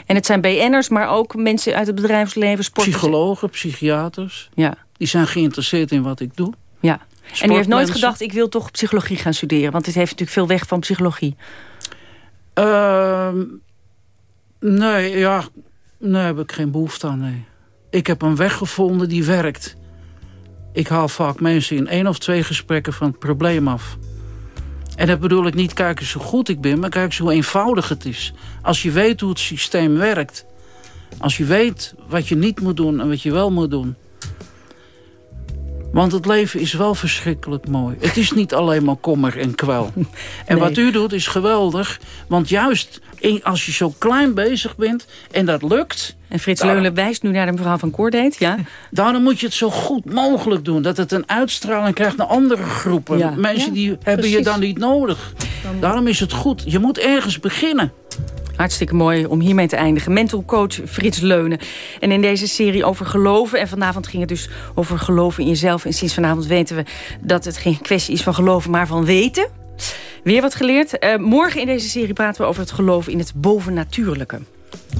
En het zijn BN'ers, maar ook mensen uit het bedrijfsleven, sporters. Psychologen, psychiaters. Ja. Die zijn geïnteresseerd in wat ik doe. Ja. En u heeft nooit gedacht, ik wil toch psychologie gaan studeren. Want dit heeft natuurlijk veel weg van psychologie. Ehm, nee, ja, nee, heb ik geen behoefte aan, nee. Ik heb een weg gevonden die werkt. Ik haal vaak mensen in één of twee gesprekken van het probleem af. En dat bedoel ik niet kijken eens hoe goed ik ben, maar kijk eens hoe eenvoudig het is. Als je weet hoe het systeem werkt. Als je weet wat je niet moet doen en wat je wel moet doen. Want het leven is wel verschrikkelijk mooi. Het is niet alleen maar kommer en kwel. En <laughs> wat u doet is geweldig. Want juist als je zo klein bezig bent en dat lukt... En Frits Leulen wijst nu naar de mevrouw van Koordeet, ja? <laughs> Daarom moet je het zo goed mogelijk doen. Dat het een uitstraling krijgt naar andere groepen. Mensen die hebben je dan niet nodig. Daarom is het goed. Je moet ergens beginnen. Hartstikke mooi om hiermee te eindigen. Mental coach Frits Leunen. En in deze serie over geloven. En vanavond ging het dus over geloven in jezelf. En sinds vanavond weten we dat het geen kwestie is van geloven, maar van weten. Weer wat geleerd. Uh, morgen in deze serie praten we over het geloven in het bovennatuurlijke.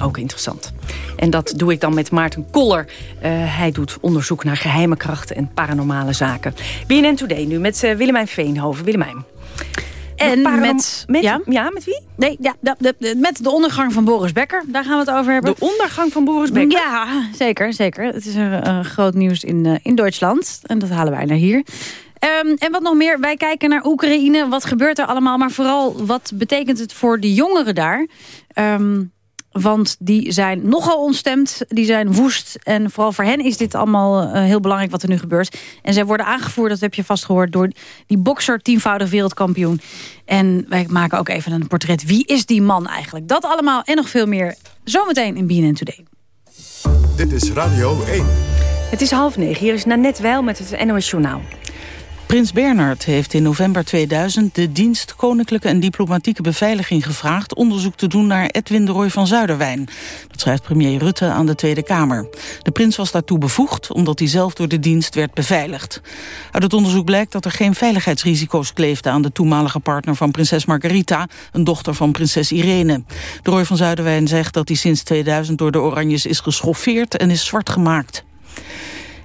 Ook interessant. En dat doe ik dan met Maarten Koller. Uh, hij doet onderzoek naar geheime krachten en paranormale zaken. BNN Today nu met uh, Willemijn Veenhoven. Willemijn. En met, met, ja? ja, met wie? Nee, ja, de, de, met de ondergang van Boris Becker. Daar gaan we het over hebben. De ondergang van Boris Becker? Ja, zeker. zeker. Het is een, een groot nieuws in, uh, in Duitsland. En dat halen wij naar hier. Um, en wat nog meer, wij kijken naar Oekraïne. Wat gebeurt er allemaal? Maar vooral, wat betekent het voor de jongeren daar? Um, want die zijn nogal ontstemd, die zijn woest. En vooral voor hen is dit allemaal uh, heel belangrijk wat er nu gebeurt. En zij worden aangevoerd, dat heb je vast gehoord... door die bokser, tienvoudig wereldkampioen. En wij maken ook even een portret. Wie is die man eigenlijk? Dat allemaal en nog veel meer zometeen in BNN Today. Dit is Radio 1. Het is half negen. Hier is Nanette Weil met het NOS Journaal. Prins Bernhard heeft in november 2000 de dienst Koninklijke en Diplomatieke Beveiliging gevraagd onderzoek te doen naar Edwin de Roy van Zuiderwijn. Dat schrijft premier Rutte aan de Tweede Kamer. De prins was daartoe bevoegd omdat hij zelf door de dienst werd beveiligd. Uit het onderzoek blijkt dat er geen veiligheidsrisico's kleefden aan de toenmalige partner van prinses Margarita, een dochter van prinses Irene. De Roy van Zuiderwijn zegt dat hij sinds 2000 door de Oranjes is geschoffeerd en is zwart gemaakt.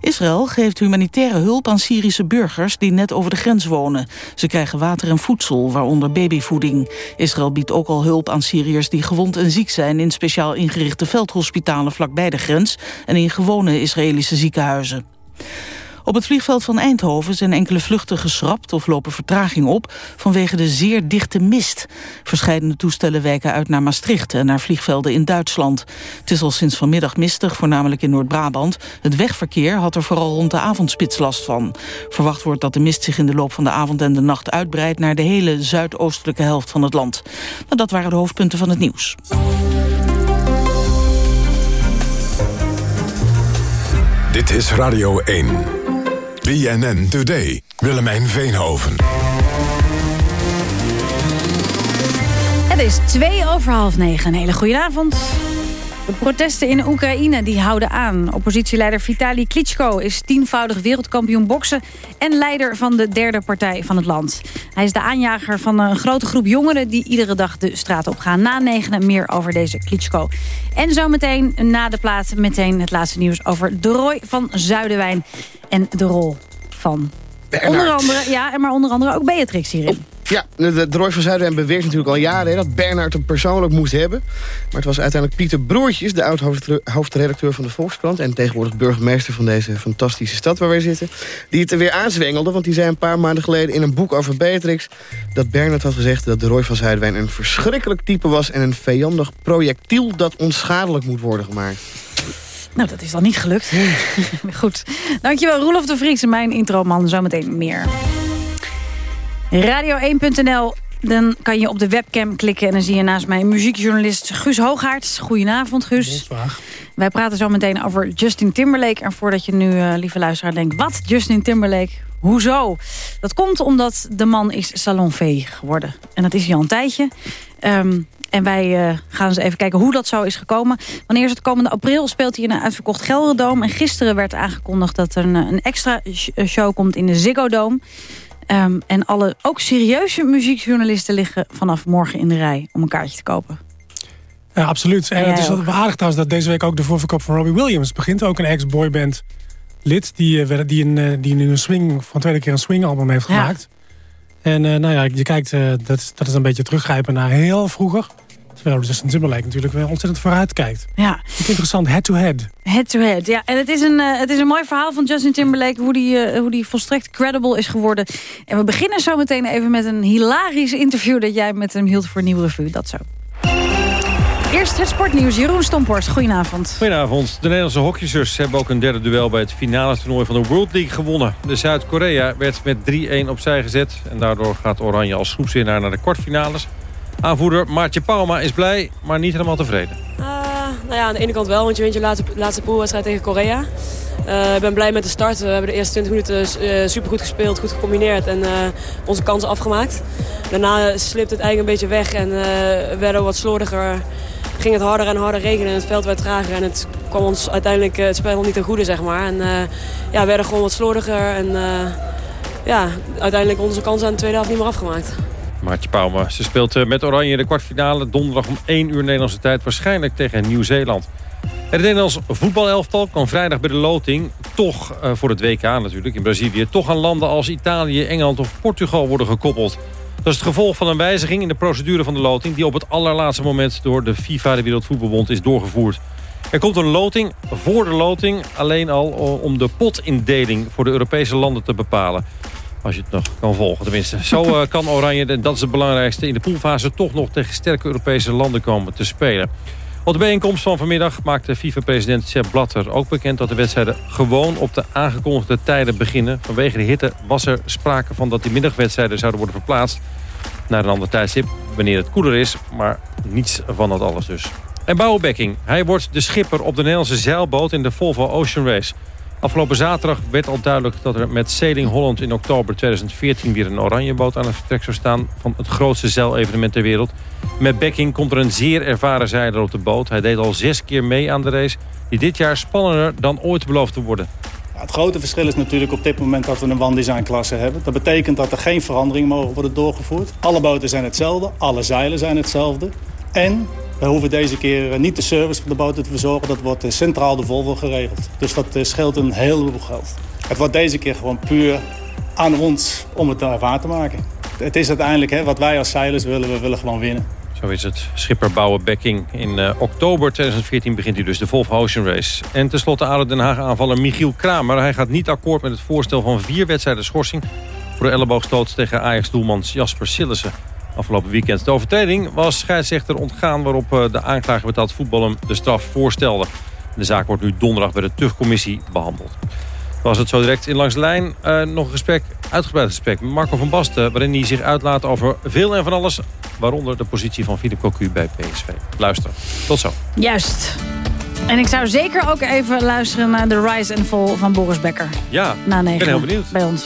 Israël geeft humanitaire hulp aan Syrische burgers die net over de grens wonen. Ze krijgen water en voedsel, waaronder babyvoeding. Israël biedt ook al hulp aan Syriërs die gewond en ziek zijn... in speciaal ingerichte veldhospitalen vlakbij de grens... en in gewone Israëlische ziekenhuizen. Op het vliegveld van Eindhoven zijn enkele vluchten geschrapt of lopen vertraging op vanwege de zeer dichte mist. Verscheidene toestellen wijken uit naar Maastricht en naar vliegvelden in Duitsland. Het is al sinds vanmiddag mistig, voornamelijk in Noord-Brabant. Het wegverkeer had er vooral rond de avondspits last van. Verwacht wordt dat de mist zich in de loop van de avond en de nacht uitbreidt naar de hele zuidoostelijke helft van het land. Maar dat waren de hoofdpunten van het nieuws. Dit is Radio 1. BNN Today. Willemijn Veenhoven. Het is twee over half negen. Een hele goede avond. De protesten in Oekraïne die houden aan. Oppositieleider Vitali Klitschko is tienvoudig wereldkampioen boksen... en leider van de derde partij van het land. Hij is de aanjager van een grote groep jongeren... die iedere dag de straat op gaan. Na negenen meer over deze Klitschko. En zometeen na de plaat meteen het laatste nieuws... over de Roy van Zuiderwijn en de rol van Bernard. onder andere, ja, maar onder andere ook Beatrix hierin. Ja, de, de Roy van Zuiderwijn beweert natuurlijk al jaren... Hè, dat Bernard hem persoonlijk moest hebben. Maar het was uiteindelijk Pieter Broertjes... de oud-hoofdredacteur van de Volkskrant... en tegenwoordig burgemeester van deze fantastische stad waar wij zitten... die het er weer aanzwengelde. Want die zei een paar maanden geleden in een boek over Beatrix... dat Bernard had gezegd dat de Roy van Zuiderwijn een verschrikkelijk type was... en een vijandig projectiel dat onschadelijk moet worden gemaakt. Nou, dat is dan niet gelukt. <laughs> Goed. Dankjewel, Roelof de Vries en mijn introman. Zometeen meer. Radio1.nl. Dan kan je op de webcam klikken en dan zie je naast mij muziekjournalist Guus Hoogaerts. Goedenavond, Guus. Wij praten zo meteen over Justin Timberlake. En voordat je nu, uh, lieve luisteraar, denkt... wat, Justin Timberlake? Hoezo? Dat komt omdat de man is salonvee geworden. En dat is hij al een tijdje. Um, en wij uh, gaan eens even kijken hoe dat zo is gekomen. Wanneer is het komende april speelt hij in een uitverkocht Gelderdoom. En gisteren werd aangekondigd dat er een, een extra show komt in de Ziggo Dome. Um, en alle ook serieuze muziekjournalisten liggen vanaf morgen in de rij om een kaartje te kopen. Ja, absoluut. En, het is wel aardig trouwens dat deze week ook de voorverkoop van Robbie Williams begint. Ook een ex-boyband lid die, uh, die, een, die nu een swing, van tweede keer een swing album heeft gemaakt. Ja. En uh, nou ja, je kijkt, uh, dat, is, dat is een beetje teruggrijpen naar heel vroeger. Terwijl Justin Timberlake natuurlijk wel ontzettend vooruit kijkt. Ja. interessant, head-to-head. Head-to-head, ja. En het is, een, uh, het is een mooi verhaal van Justin Timberlake... hoe die, uh, hoe die volstrekt credible is geworden. En we beginnen zo meteen even met een hilarisch interview... dat jij met hem hield voor Nieuw Revue. Dat zo. Eerst het sportnieuws. Jeroen Stomporst, goedenavond. Goedenavond. De Nederlandse hockeyzers hebben ook een derde duel... bij het finale toernooi van de World League gewonnen. De Zuid-Korea werd met 3-1 opzij gezet. En daardoor gaat Oranje als groepswinnaar naar de kwartfinales. Aanvoerder Maartje Pauma is blij, maar niet helemaal tevreden. Uh, nou ja, aan de ene kant wel, want je wint je laatste, laatste poolwedstrijd tegen Korea. Uh, ik ben blij met de start. We hebben de eerste 20 minuten uh, supergoed gespeeld, goed gecombineerd en onze kansen afgemaakt. Daarna slipt het eigenlijk een beetje weg en werden we wat slordiger. Ging het harder en harder regenen en het veld werd trager. En het kwam ons uiteindelijk het spel niet ten goede, zeg maar. En ja, we werden gewoon wat slordiger en ja, uiteindelijk onze kansen aan de tweede helft niet meer afgemaakt. Maartje Pauwma, ze speelt met Oranje de kwartfinale donderdag om 1 uur Nederlandse tijd. Waarschijnlijk tegen Nieuw-Zeeland. Het Nederlands voetbalelftal kan vrijdag bij de loting... toch uh, voor het WK natuurlijk in Brazilië... toch aan landen als Italië, Engeland of Portugal worden gekoppeld. Dat is het gevolg van een wijziging in de procedure van de loting... die op het allerlaatste moment door de FIFA, de Wereldvoetbalbond, is doorgevoerd. Er komt een loting voor de loting alleen al om de potindeling... voor de Europese landen te bepalen. Als je het nog kan volgen tenminste. Zo uh, kan Oranje, en dat is het belangrijkste... in de poolfase toch nog tegen sterke Europese landen komen te spelen. Op de bijeenkomst van vanmiddag maakte FIFA-president Sepp Blatter ook bekend... dat de wedstrijden gewoon op de aangekondigde tijden beginnen. Vanwege de hitte was er sprake van dat die middagwedstrijden zouden worden verplaatst... naar een ander tijdstip, wanneer het koeler is. Maar niets van dat alles dus. En Bouwbekking, hij wordt de schipper op de Nederlandse zeilboot... in de Volvo Ocean Race. Afgelopen zaterdag werd al duidelijk dat er met Sailing Holland in oktober 2014 weer een oranje boot aan het vertrek zou staan van het grootste zeilevenement ter wereld. Met Becking komt er een zeer ervaren zeiler op de boot. Hij deed al zes keer mee aan de race, die dit jaar spannender dan ooit beloofd te worden. Het grote verschil is natuurlijk op dit moment dat we een one-design klasse hebben. Dat betekent dat er geen veranderingen mogen worden doorgevoerd. Alle boten zijn hetzelfde, alle zeilen zijn hetzelfde. En we hoeven deze keer eh, niet de service van de boten te verzorgen. Dat wordt eh, centraal de Volvo geregeld. Dus dat eh, scheelt een heleboel geld. Het wordt deze keer gewoon puur aan ons om het waar te maken. Het is uiteindelijk hè, wat wij als zeilers willen. We willen gewoon winnen. Zo is het. Schipper bouwen. In oktober 2014 begint hij dus de Volvo Ocean Race. En tenslotte ADO Den Haag aanvaller Michiel Kramer. Hij gaat niet akkoord met het voorstel van vier wedstrijden schorsing... voor de elleboogstoot tegen Ajax-doelmans Jasper Sillissen afgelopen weekend. De overtreding was scheidsrechter ontgaan waarop eh, de aanklager betaald voetbal hem de straf voorstelde. De zaak wordt nu donderdag bij de tuchtcommissie behandeld. Was het zo direct in Langs de Lijn uh, nog een gesprek, uitgebreid gesprek met Marco van Basten... waarin hij zich uitlaat over veel en van alles... waaronder de positie van Philippe Cocu bij PSV. Luister, tot zo. Juist. En ik zou zeker ook even luisteren naar de Rise and Fall van Boris Becker. Ja, Na ben heel benieuwd. Bij ons.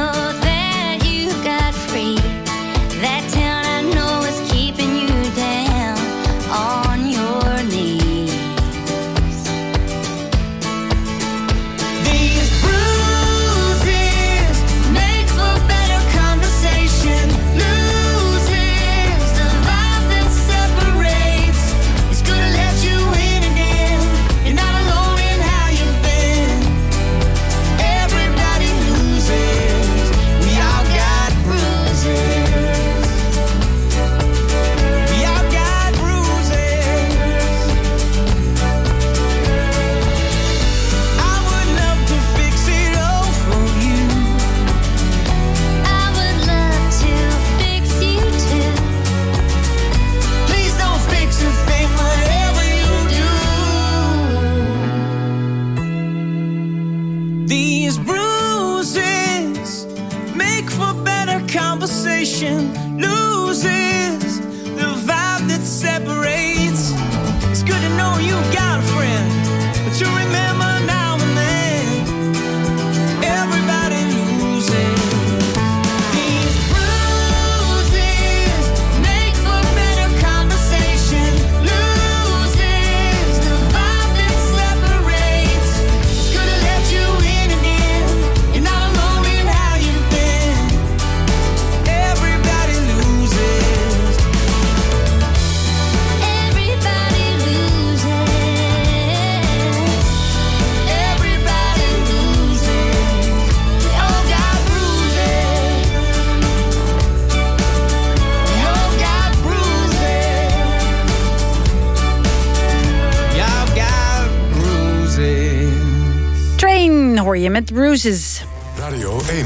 Hoor je met Bruises. Radio 1,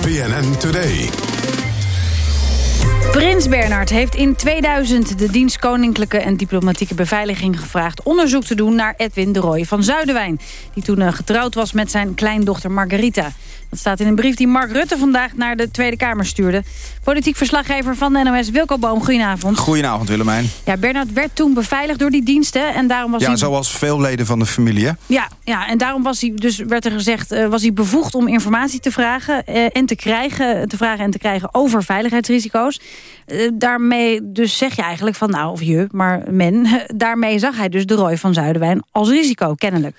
BNN Today. Prins Bernhard heeft in 2000 de dienst Koninklijke en Diplomatieke Beveiliging gevraagd onderzoek te doen naar Edwin de Roy van Zuiderwijn, die toen eh, getrouwd was met zijn kleindochter Margarita. Dat staat in een brief die Mark Rutte vandaag naar de Tweede Kamer stuurde. Politiek verslaggever van de NOS, Wilco Boom, goedenavond. Goedenavond Willemijn. Ja, Bernhard werd toen beveiligd door die diensten en daarom was ja, hij... zoals veel leden van de familie. hè? Ja, ja, en daarom was hij, dus werd er gezegd, eh, was hij bevoegd om informatie te vragen eh, en te krijgen, te vragen en te krijgen over veiligheidsrisico's. Eh, daarmee dus zeg je eigenlijk van, nou, of je, maar men, <laughs> daarmee zag hij dus de Roy van Zuiderwijn als risico, kennelijk.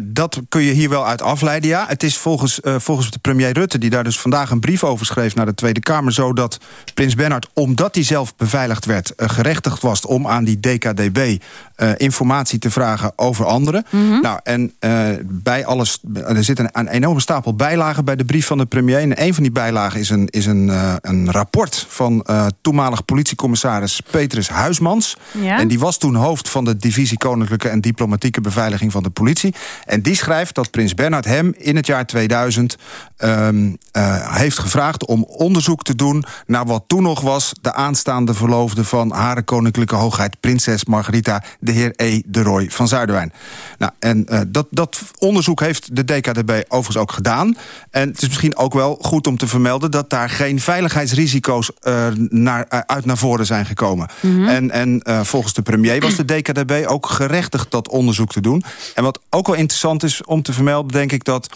Dat kun je hier wel uit afleiden, ja. Het is volgens, eh, volgens de premier Rutte, die daar dus vandaag een brief over schreef naar de Tweede Kamer, zo dat Prins Bernhard, omdat hij zelf beveiligd werd, eh, gerechtigd was om aan die DKDB eh, informatie te vragen over anderen. Nou, en eh, bij alles, er zit een, een enorme stapel bijlagen bij de brief van de premier. En een van die bijlagen is een, is een, eh, een rapport van toenmalig politiecommissaris Petrus Huismans. Ja. En die was toen hoofd van de divisie Koninklijke en Diplomatieke Beveiliging van de politie. En die schrijft dat prins Bernhard hem in het jaar 2000 ehm, eh, heeft gevraagd om onderzoek te doen naar wat toen nog was de aanstaande verloofde van Hare Koninklijke Hoogheid Prinses Margarita, de heer E. de Roy van Zuiderwijn. Nou, en eh, dat, dat onderzoek heeft de DKDB overigens ook gedaan. En het is misschien ook wel goed om te vermelden dat daar geen veiligheidsrisico's eh, naar, uit naar voren zijn gekomen. Mhm. En, en volgens de premier was de DKDB ook gerechtigd dat onderzoek te doen. En wat ook wel interessant is om te vermelden, denk ik dat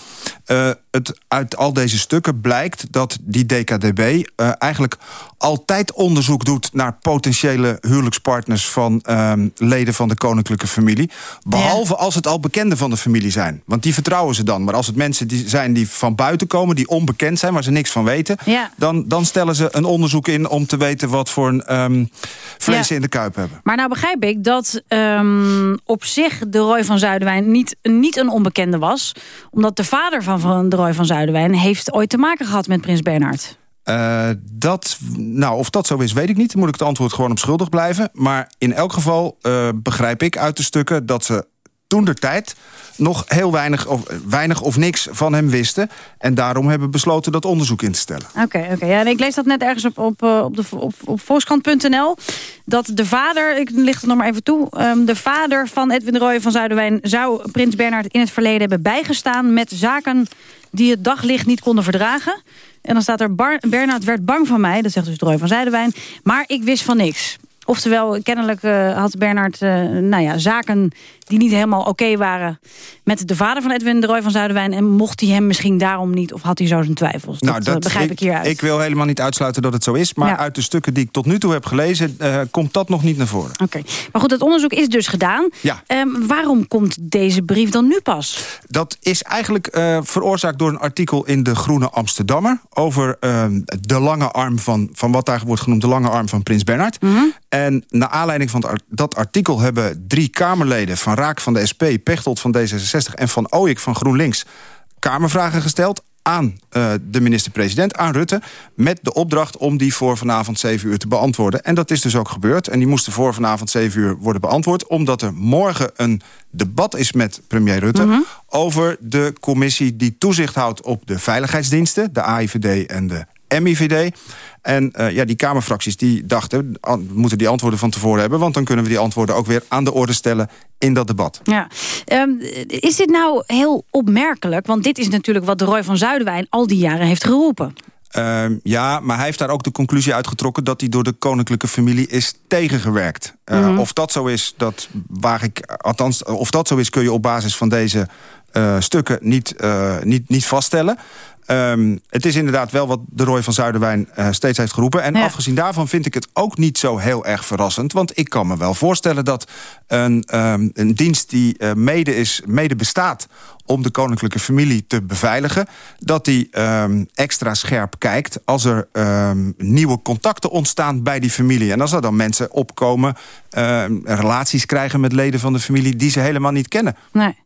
het uit al deze stukken blijkt dat die DKDB eh, eigenlijk altijd onderzoek doet naar potentiële huwelijkspartners van ehm, leden van de koninklijke familie. Behalve als het al bekenden van de familie zijn. Want die vertrouwen ze dan. Maar als het mensen die zijn die van buiten komen, die onbekend zijn, waar ze niks van weten, Ja. dan, dan stellen ze een onderzoek in om te weten wat voor een ehm, vlees ze in de kuip hebben. Maar nou begrijp ik dat ehm, op zich de Roy van Zuiderwijn niet, niet een onbekende was. Omdat de vader van, van de Roy van Zuiderwijn heeft ooit te maken gehad met prins Bernhard. Eh, dat, nou, of dat zo is, weet ik niet. Dan moet ik het antwoord gewoon op schuldig blijven. Maar in elk geval eh, begrijp ik uit de stukken dat ze toen de tijd nog heel weinig of, weinig of niks van hem wisten. En daarom hebben besloten dat onderzoek in te stellen. Oké, oké. Ja, en ik lees dat net ergens op, op, eh, op, op, op. Dat de vader, ik licht het nog maar even toe... ehm, de vader van Edwin Roy van Zuiderwijn... zou prins Bernhard in het verleden hebben bijgestaan... met zaken die het daglicht niet konden verdragen. En dan staat er, Bar Bernhard werd bang van mij. Dat zegt dus Roy van Zuiderwijn. Maar ik wist van niks. Oftewel, kennelijk eh, had Bernhard eh, nou ja, zaken die niet helemaal oké waren... met de vader van Edwin de Roy van Zuiderwijn... en mocht hij hem misschien daarom niet, of had hij zo zijn twijfels. dat, eh, begrijp ik, hieruit. Ik wil helemaal niet uitsluiten dat het zo is. Maar Ja. uit de stukken die ik tot nu toe heb gelezen... eh, komt dat nog niet naar voren. Oké, maar goed, het onderzoek is dus gedaan. Ja. Ehm, waarom komt deze brief dan nu pas? Dat is eigenlijk eh, veroorzaakt door een artikel in de Groene Amsterdammer... over eh, de lange arm van, van wat daar wordt genoemd... de lange arm van Prins Bernhard. En naar aanleiding van dat artikel hebben drie Kamerleden... van Raak van de SP, Pechtold van D66 en Van Ooyek van GroenLinks... Kamervragen gesteld aan eh, de minister-president, aan Rutte... met de opdracht om die voor vanavond 7 uur te beantwoorden. En dat is dus ook gebeurd. En die moesten voor vanavond 7 uur worden beantwoord... omdat er morgen een debat is met premier Rutte... over de commissie die toezicht houdt op de veiligheidsdiensten... de AIVD en de MIVD. En eh, ja, die Kamerfracties die dachten... we moeten die antwoorden van tevoren hebben... want dan kunnen we die antwoorden ook weer aan de orde stellen in dat debat. Ja. Ehm, is dit nou heel opmerkelijk? Want dit is natuurlijk wat de Roy van Zuiderwijn al die jaren heeft geroepen. Ehm, ja, maar hij heeft daar ook de conclusie uitgetrokken... dat hij door de koninklijke familie is tegengewerkt. Eh, Mhm. Of dat zo is, dat waag ik... althans, of dat zo is kun je op basis van deze eh, stukken niet, niet, niet vaststellen. Ehm, het is inderdaad wel wat de Roy van Zuiderwijn eh, steeds heeft geroepen. En afgezien daarvan vind ik het ook niet zo heel erg verrassend. Want ik kan me wel voorstellen dat een, ehm, een dienst die eh, mede, is, mede bestaat om de koninklijke familie te beveiligen... dat die ehm, extra scherp kijkt als er nieuwe contacten ontstaan bij die familie. En als er dan mensen opkomen, ehm, relaties krijgen met leden van de familie... die ze helemaal niet kennen. Nee.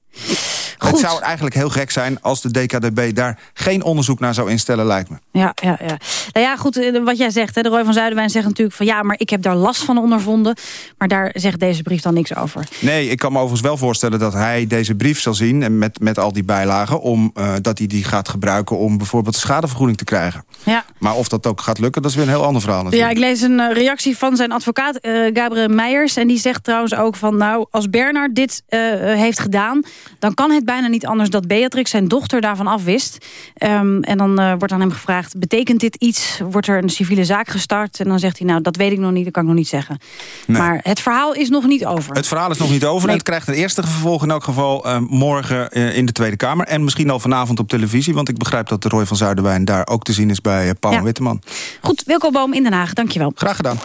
Het zou eigenlijk heel gek zijn als de DKDB daar geen onderzoek naar zou instellen, lijkt me. Ja, ja, ja. Nou ja, goed, eh, wat jij zegt, hè, de Roy van Zuiderwijn zegt natuurlijk van... ja, maar ik heb daar last van ondervonden. Maar daar zegt deze brief dan niks over. Nee, ik kan me overigens wel voorstellen dat hij deze brief zal zien... en met, met al die bijlagen, om, uh, dat hij die gaat gebruiken... om bijvoorbeeld schadevergoeding te krijgen. Ja. Maar of dat ook gaat lukken, dat is weer een heel ander verhaal natuurlijk. Ja, ik lees een reactie van zijn advocaat uh, Gabriel Meijers... en die zegt trouwens ook van... nou, als Bernard dit uh, heeft gedaan... dan kan het bijna niet anders dat Beatrix zijn dochter daarvan afwist. Um, en dan uh, wordt aan hem gevraagd... betekent dit iets? Wordt er een civiele zaak gestart? En dan zegt hij, nou, dat weet ik nog niet, dat kan ik nog niet zeggen. Nee. Maar het verhaal is nog niet over. Het verhaal is nog niet over. Nee. En het krijgt een eerste vervolg in elk geval uh, morgen uh, in de Tweede Kamer. En misschien al vanavond op televisie. Want ik begrijp dat de Roy van Zuiderwijn daar ook te zien is bij uh, Paul ja. Witteman. Goed, Wilco Boom in Den Haag. Dankjewel. Graag gedaan.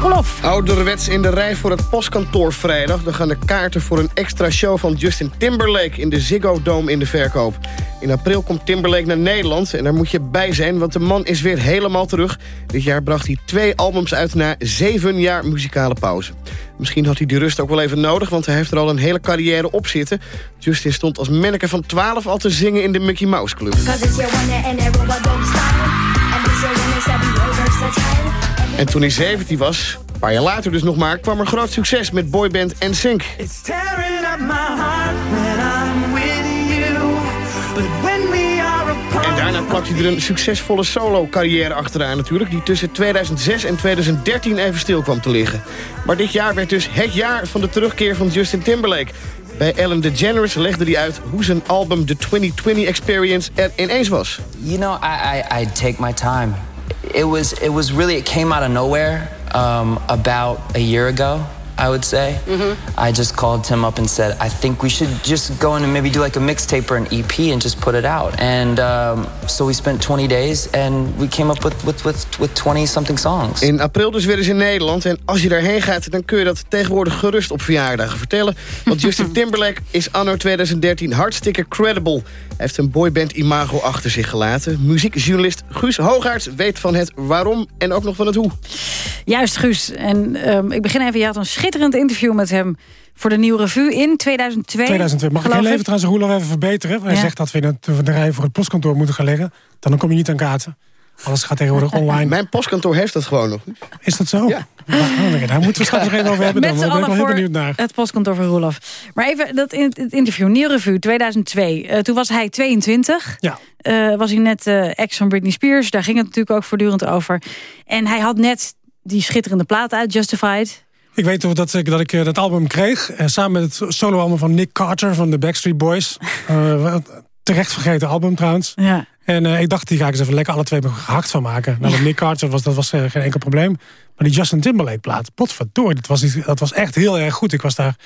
Rolof. Ouderwets in de rij voor het postkantoor vrijdag. Dan gaan de kaarten voor een extra show van Justin Timberlake... in de Ziggo Dome in de verkoop. In april komt Timberlake naar Nederland en daar moet je bij zijn... want de man is weer helemaal terug. Dit jaar bracht hij twee albums uit na zeven jaar muzikale pauze. Misschien had hij die rust ook wel even nodig... want hij heeft er al een hele carrière op zitten. Justin stond als manneke van 12 al te zingen in de Mickey Mouse Club. En toen hij 17 was, een paar jaar later dus nog maar... kwam er groot succes met boyband NSYNC. En daarna plakt hij er een succesvolle solo-carrière achteraan natuurlijk... die tussen 2006 en 2013 even stil kwam te liggen. Maar dit jaar werd dus het jaar van de terugkeer van Justin Timberlake... Bij Ellen DeGeneres legde hij uit hoe zijn album The 2020 Experience er ineens was. You know, I, I, I take my time. It was, it was really, it came out of nowhere um, about a year ago, I would say. Mm-hmm. I just called Tim up and said, I think we should just go in and maybe do like a mixtape or an EP and just put it out. And um, so we spent 20 days and we came up with, with, with, with 20 something songs. In april dus weer eens in Nederland. En als je daarheen gaat, dan kun je dat tegenwoordig gerust op verjaardagen vertellen. Want Justin <laughs> Timberlake is anno 2013 hartstikke credible. Hij heeft een boyband imago achter zich gelaten. Muziekjournalist Guus Hoogaerts weet van het waarom en ook nog van het hoe. Juist, Guus. En um, ik begin even, je had een schitterend interview met hem voor de Nieuwe Revue in 2002. 2002. Mag ik heel even trouwens Roelof even verbeteren? Hij ja. zegt dat we in de rij voor het postkantoor moeten gaan leggen. Dan kom je niet aan kaarten. Alles gaat tegenwoordig <laughs> online. Mijn postkantoor heeft dat gewoon nog. Is dat zo? Ja. Daar moeten we straks nog even over hebben. Dan. Daar ben ik heel benieuwd naar. Het postkantoor van Roelof. Maar even dat in, het interview, Nieuw Revue 2002. Uh, toen was hij 22. Ja. Uh, was hij net uh, ex van Britney Spears. Daar ging het natuurlijk ook voortdurend over. En hij had net die schitterende plaat uit, Justified. Ik weet toch dat ik dat, ik, dat album kreeg. Samen met het soloalbum van Nick Carter van de Backstreet Boys. <laughs> Terecht vergeten album trouwens. Ja. En uh, ik dacht, die ga ik eens even lekker alle twee gehakt van maken. Nou. Nick Carter was, dat was geen enkel probleem. Maar die Justin Timberlake plaat, potverdorie, dat was, dat was echt heel erg goed. Ik was daar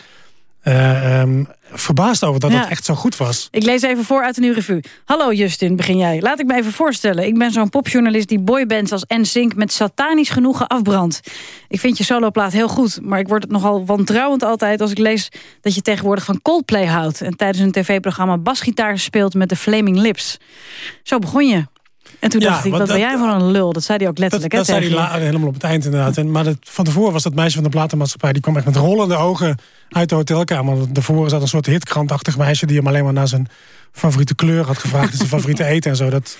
uh, um, verbaasd over dat ja. het echt zo goed was. Ik lees even voor uit de nieuwe revue. Hallo Justin, begin jij. Laat ik me even voorstellen. Ik ben zo'n popjournalist die boybands als NSYNC met satanisch genoegen afbrandt. Ik vind je soloplaat heel goed, maar ik word het nogal wantrouwend altijd als ik lees dat je tegenwoordig van Coldplay houdt en tijdens een tv-programma basgitaar speelt met de Flaming Lips. Zo begon je. En toen ja, dacht ik, wat dat, ben jij voor een lul? Dat zei hij ook letterlijk. Dat, dat zei hij helemaal op het eind inderdaad. En, maar dat, van tevoren was dat meisje van de platenmaatschappij... die kwam echt met rollende ogen uit de hotelkamer. Want daarvoor zat een soort hitkrantachtig meisje... die hem alleen maar naar zijn favoriete kleur had gevraagd... en zijn <laughs> favoriete eten en zo. Dat,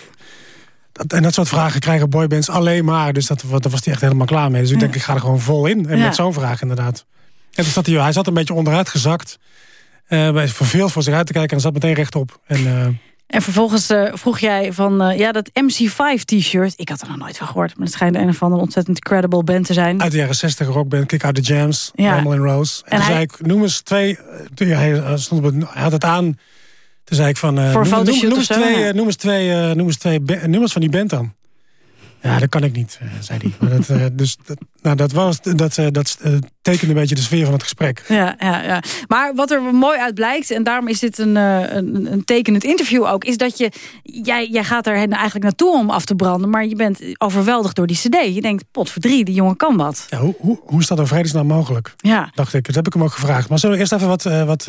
dat, en dat soort vragen krijgen boybands alleen maar. Dus dat, daar was hij echt helemaal klaar mee. Dus ik denk, ik ga er gewoon vol in. En ja. met zo'n vraag inderdaad. En toen zat hij, hij zat een beetje onderuit gezakt. Uh, verveeld voor zich uit te kijken en zat meteen rechtop. En... Uh, en vervolgens uh, vroeg jij van, uh, ja, dat MC5 t-shirt. Ik had er nog nooit van gehoord, maar het schijnt een of andere ontzettend credible band te zijn. Uit de jaren 60 rockband, Kick Out The Jams, ja. Ramble Rose. En, en toen hij... zei ik, noem eens twee, uh, hij, stond op hij had het aan. Toen zei ik van, Voor noem, noem, noem, eens twee, noem eens twee, noem eens twee nummers van die band dan. Ja, dat kan ik niet, zei hij. Maar dat, uh, dus dat, nou, dat, was, dat, uh, dat tekende een beetje de sfeer van het gesprek. Ja, ja, ja. Maar wat er mooi uit blijkt, en daarom is dit een, een, een tekenend interview ook... is dat je, jij, jij gaat er eigenlijk naartoe om af te branden... maar je bent overweldigd door die cd. Je denkt, pot voor drie, die jongen kan wat. Ja, hoe, hoe, hoe is dat in vredesnaam mogelijk? Ja. Dacht ik, dat heb ik hem ook gevraagd. Maar zullen we eerst even wat, wat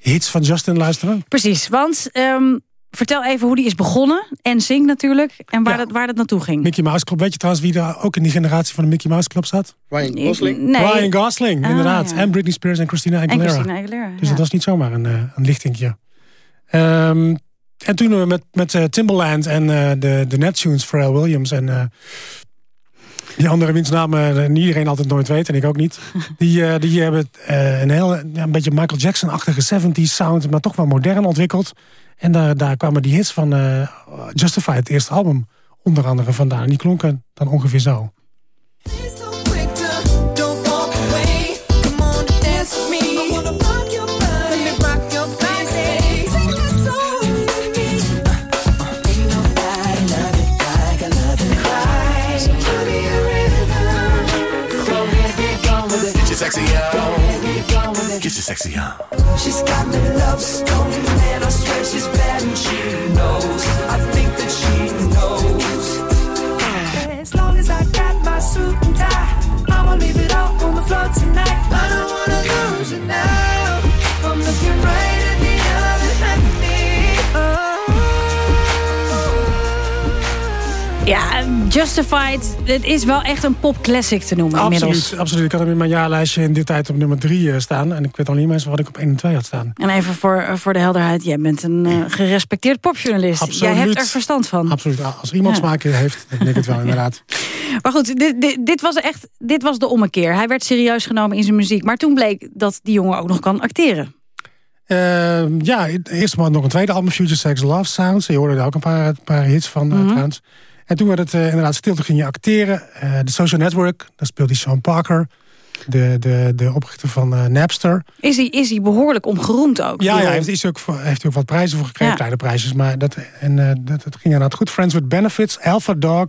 hits van Justin luisteren? Precies, want... Um, Vertel even hoe die is begonnen. En Zing natuurlijk. En waar, ja. dat, waar dat naartoe ging. Mickey Mouse Club. Weet je trouwens wie er ook in die generatie van de Mickey Mouse Club zat? Ryan Gosling. Nee. Ryan Gosling, inderdaad. Ah, ja. En Britney Spears en Christina Aguilera. En Christina Aguilera dus dat was niet zomaar een, uh, een lichtingje. Ehm, en toen we met, met uh, Timbaland en uh, de, de Neptunes, Pharrell Williams en uh, die andere wiens namen iedereen altijd nooit weet en ik ook niet. <laughs> Die, die hebben een heel een beetje Michael Jackson-achtige 70s sound, maar toch wel modern ontwikkeld. En daar, daar kwamen die hits van Justified, het eerste album, onder andere vandaan. En die klonken dan ongeveer zo. sexy on. Get your sexy on. She's got me love stone, and I swear she's bad and she knows. I think that she knows. As long as I got my suit and tie, I'ma leave it all on the floor tonight. I don't wanna lose it now. I'm looking right Ja, Justified, het is wel echt een popclassic te noemen absoluut, inmiddels. Absoluut, ik had hem in mijn jaarlijstje in dit tijd op nummer 3 staan. En ik weet al niet eens wat ik op 1 en 2 had staan. En even voor, voor de helderheid, jij bent een uh, gerespecteerd popjournalist. Absoluut. Jij hebt er verstand van. Absoluut, als iemand ja. smaak heeft, dan denk ik het wel <laughs> inderdaad. Maar goed, dit, dit, dit, was echt, dit was de ommekeer. Hij werd serieus genomen in zijn muziek. Maar toen bleek dat die jongen ook nog kan acteren. Uh, ja, eerst maar nog een tweede album, Future Sex Love Sounds. Je hoorde er ook een paar, een paar hits van mm -hmm. trouwens. En toen werd het uh, inderdaad stil, toen ging je acteren. Uh, de Social Network, daar speelde hij Sean Parker. De, de, de oprichter van uh, Napster. Is hij, is hij behoorlijk omgeroemd ook? Ja, ja hij heeft, is ook, heeft hij ook wat prijzen voor gekregen, ja. kleine prijsjes. Maar dat, en, dat, dat ging inderdaad goed. Friends with Benefits, Alpha Dog.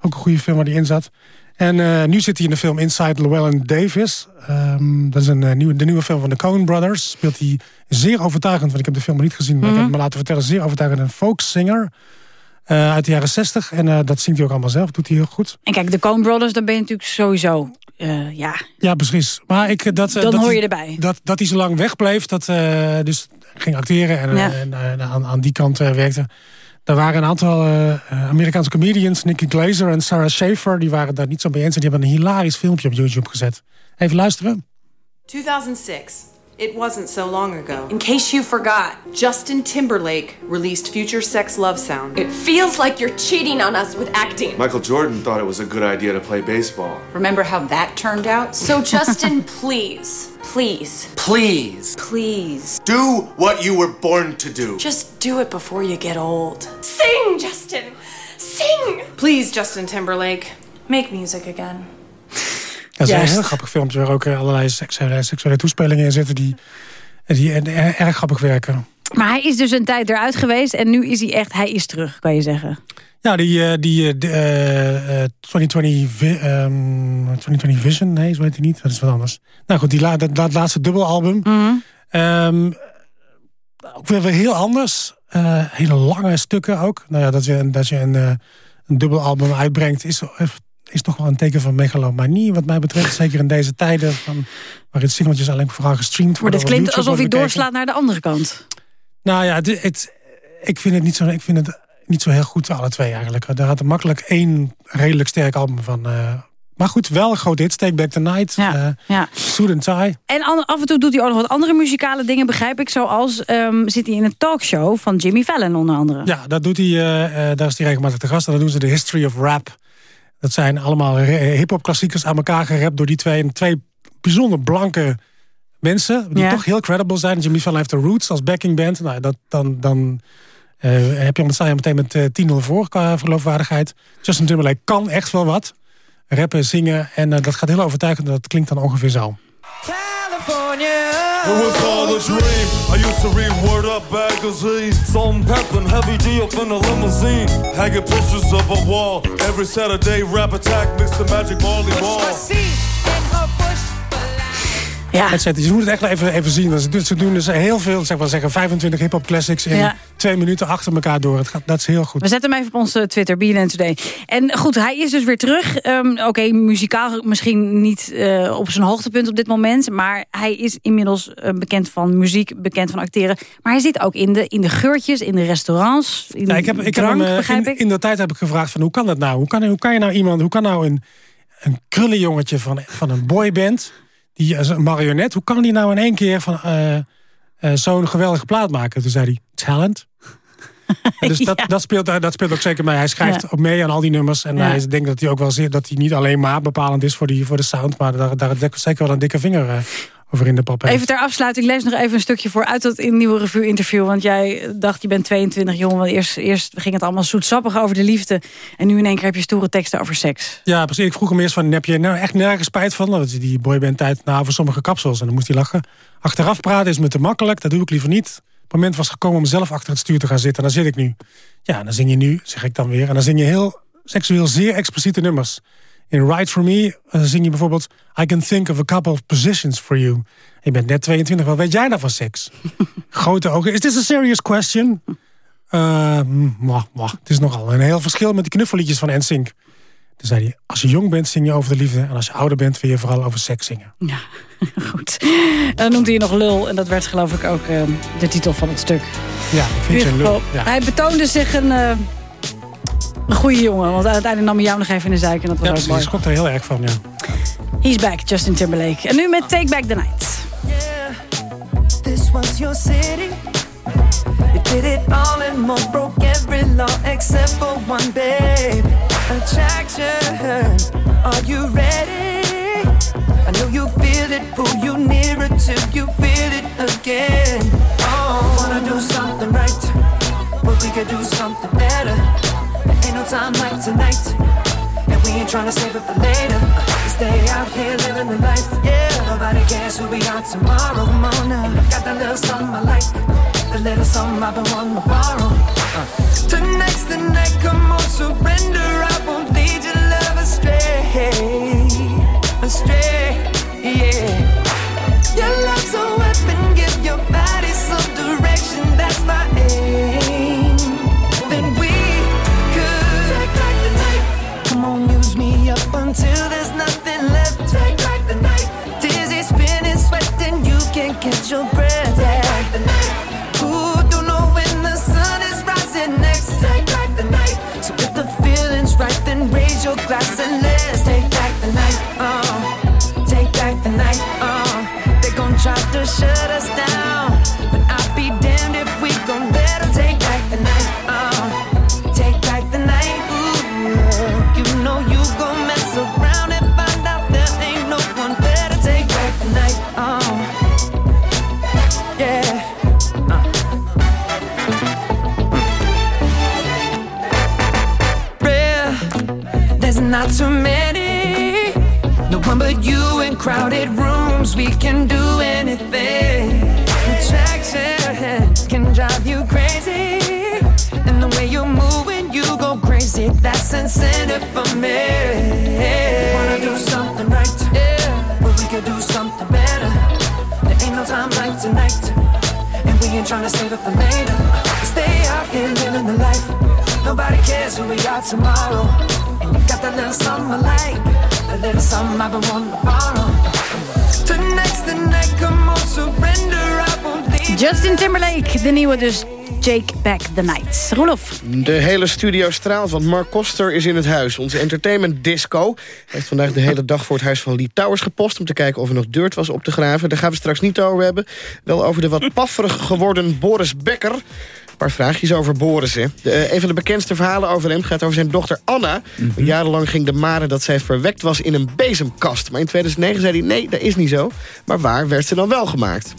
ook een goede film waar hij in zat. En nu zit hij in de film Inside Llewellyn Davis. Um, dat is een, nieuwe, de nieuwe film van de Coen Brothers. Speelt hij zeer overtuigend, want ik heb de film nog niet gezien. Mm -hmm. Maar ik heb me laten vertellen, zeer overtuigend een folksinger. Uh, uit de jaren 60. En uh, dat zingt hij ook allemaal zelf. Doet hij heel goed. En kijk, de Coen Brothers, dan ben je natuurlijk sowieso... Uh, ja. ja, precies. Maar ik, dat, dan dat, hoor je erbij. Dat, dat hij zo lang wegbleef. Dat, dus ging acteren en, ja. en aan, aan die kant werkte. Er waren een aantal Amerikaanse comedians. Nicky Glazer en Sarah Schaefer. Die waren daar niet zo mee eens. En die hebben een hilarisch filmpje op YouTube gezet. Even luisteren. 2006. It wasn't so long ago. In case you forgot, Justin Timberlake released Future Sex Love Sound. It feels like you're cheating on us with acting. Michael Jordan thought it was a good idea to play baseball. Remember how that turned out? So, Justin, <laughs> please, please, Please. please, Do what you were born to do. just do it before you get old. Sing, Justin! Sing! Please, Justin Timberlake, make music again. <laughs> Juist. een heel grappig filmpje waar ook eh, allerlei seksuele, seksuele toespelingen in zitten die, die eh, erg grappig werken. Maar hij is dus een tijd eruit geweest en nu is hij echt, hij is terug, kan je zeggen. Ja, die, eh, die uh, 2020, vi um, 2020 Vision, nee, zo heet hij niet, dat is wat anders. Nou goed, die la dat, dat laatste dubbelalbum. Mm um, ook weer, weer heel anders. Uh, hele lange stukken ook. Nou ja, dat je, dat je een, uh, een dubbelalbum uitbrengt is, is toch wel een teken van megalomanie. Wat mij betreft, zeker in deze tijden van, waarin singeltjes alleen vooral gestreamd Maar worden. het klinkt op YouTube alsof hij doorslaat naar de andere kant. Nou ja, het, het- ik, vind het niet zo, ik vind het niet zo heel goed, alle twee eigenlijk. Daar had er makkelijk één redelijk sterk album van. eh, maar goed, wel een groot hit. Take Back the Night. Ja, ja. Suit and Tie. En af en toe doet hij ook nog wat andere muzikale dingen, begrijp ik. Zoals ehm, zit hij in een talkshow van Jimmy Fallon onder andere. Ja, dat doet hij, eh, eh, daar is hij regelmatig te gast. En dan doen ze de History of Rap. Dat zijn allemaal hip-hop klassiekers aan elkaar gerapt door die twee. En twee bijzonder blanke mensen. Die Ja. toch heel credible zijn. Jimmy Fallon heeft de Roots als backingband. Nou, dat, dan, dan eh, heb je, sta je meteen met eh, 10-0 voor qua geloofwaardigheid. Justin Timberlake kan echt wel wat. Rappen, zingen. En eh, dat gaat heel overtuigend. Dat klinkt dan ongeveer zo. It was all a dream. I used to read Word Up magazine. Salt Some peppin' heavy D up in a limousine. Hanging pictures of a wall. Every Saturday, rap attack mixed the magic Marley ball. Ja. Et cetera. Je moet het echt even, even zien. want Ze doen, ze doen dus heel veel, zeg maar zeggen, 25 hip-hop classics in Ja. twee minuten achter elkaar door. Het gaat, dat is heel goed. We zetten hem even op onze Twitter, BNN Today. En goed, hij is dus weer terug. Ehm, Oké, muzikaal misschien niet eh, op zijn hoogtepunt op dit moment. Maar hij is inmiddels eh, bekend van muziek, bekend van acteren. Maar hij zit ook in de, in de geurtjes, in de restaurants. In Ja, ik heb, ik heb hem, eh, begrijp in, ik. in de tijd heb ik gevraagd van hoe kan dat nou? Hoe kan, hoe kan je nou iemand, hoe kan nou een, een krullenjongetje van, van een boyband, die als een marionet, hoe kan die nou in één keer van, eh, eh, zo'n geweldige plaat maken? Toen zei hij, talent. En dus <laughs> dat, Ja. dat, speelt, eh, dat speelt ook zeker mee. Hij schrijft Ja. ook mee aan al die nummers. En Ja. hij denkt dat hij ook wel zeer, dat hij niet alleen maar bepalend is voor, die, voor de sound. Maar daar, daar zeker wel een dikke vinger over in de pap heeft. Even ter afsluiting, lees nog even een stukje voor uit dat in Nieuwe Revue interview. Want jij dacht, je bent 22 jong. Want eerst, eerst ging het allemaal zoetsappig over de liefde. En nu in één keer heb je stoere teksten over seks. Ja, precies. Ik vroeg hem eerst van, heb je nou echt nergens spijt van? Dat is die boyband tijd nou, voor sommige kapsels. En dan moest hij lachen. Achteraf praten is me te makkelijk, dat doe ik liever niet. Het moment was gekomen om zelf achter het stuur te gaan zitten. En daar zit ik nu. Ja, dan zing je nu, zeg ik dan weer. En dan zing je heel seksueel zeer expliciete nummers. In Right For Me eh, zing je bijvoorbeeld... I can think of a couple of positions for you. Je bent net 22, wat weet jij nou van seks? <laughs> Grote ogen. Is this a serious question? Eh, mm, mwah, mwah. Het is nogal een heel verschil met die knuffelliedjes van NSYNC. Toen zei hij, als je jong bent zing je over de liefde... en als je ouder bent wil je vooral over seks zingen. <laughs> Goed. En dan noemt hij je nog lul. En dat werd geloof ik ook eh, de titel van het stuk. Ja, ik vind je een lul. Ja. Hij betoonde zich een, een goede jongen. Want uiteindelijk nam hij jou nog even in de zijk. En dat was Ja, ook precies. mooi. Schrok er heel erg van, ja. He's back, Justin Timberlake. En nu met Take Back the Night. This was your city. You did it all and more, broke every law except for one, babe. Attraction. Are you ready? I know you feel it, pull you nearer till you feel it again. Oh, wanna do something right, but we could do something better. Time like tonight. And we ain't tryna save it for later. Stay out here living the life. Yeah, nobody cares who we are tomorrow. And I got that little something I like. The little something I've been wanting to borrow. Uh. Tonight's the night, come on, surrender. I won't lead your love astray. Astray, nieuwe dus. Take Back the Night. Roelof. De hele studio straalt, want Mark Koster is in het huis. Onze entertainment disco heeft vandaag de hele dag voor het huis van Lee Towers gepost... om te kijken of er nog dirt was op te graven. Daar gaan we straks niet over hebben. Wel over de wat <laughs> pafferig geworden Boris Becker. Een paar vraagjes over Boris. Hè. De, eh, een van de bekendste verhalen over hem gaat over zijn dochter Anna. Jarenlang ging de mare dat zij verwekt was in een bezemkast. Maar in 2009 zei hij, nee, dat is niet zo. Maar waar werd ze dan wel gemaakt?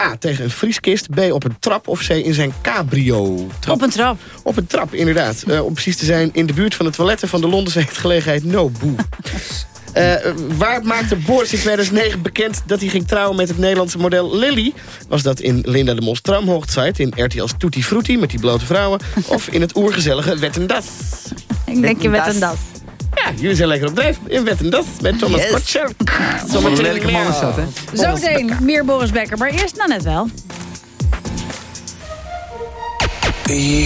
A, tegen een vrieskist. B, op een trap. Of C, in zijn cabrio. Op een trap. Op een trap, inderdaad. Eh, om precies te zijn, in de buurt van de toiletten van de Londense gelegenheid No Boo. <laughs> Eh, waar maakte Boris in 2009 bekend dat hij ging trouwen met het Nederlandse model Lily? Was dat in Linda de Mos Tramhoogtzeit, in RTL's Tutti Frutti met die blote vrouwen? Of in het oergezellige Wet en Das? Ik denk je met een das. Ja, jullie zijn lekker op dreef in Wet en Das met Thomas Yes. Gottschalk. Wat een lelijke man is dat, hè? Zometeen meer Boris Becker. Maar eerst nou net wel.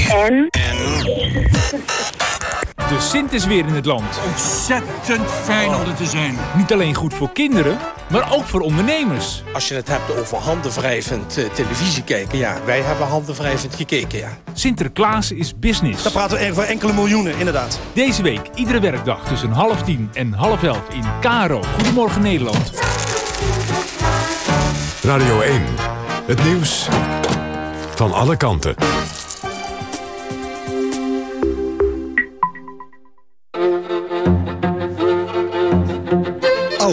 En? De Sint is weer in het land. Ontzettend fijn om er te zijn. Niet alleen goed voor kinderen, maar ook voor ondernemers. Als je het hebt over handenwrijvend eh, televisie kijken, ja, wij hebben handenwrijvend gekeken, ja. Sinterklaas is business. Dan praten we over enkele miljoenen, inderdaad. Deze week, iedere werkdag tussen half tien en half elf in Karo. Goedemorgen Nederland. Radio 1. Het nieuws van alle kanten.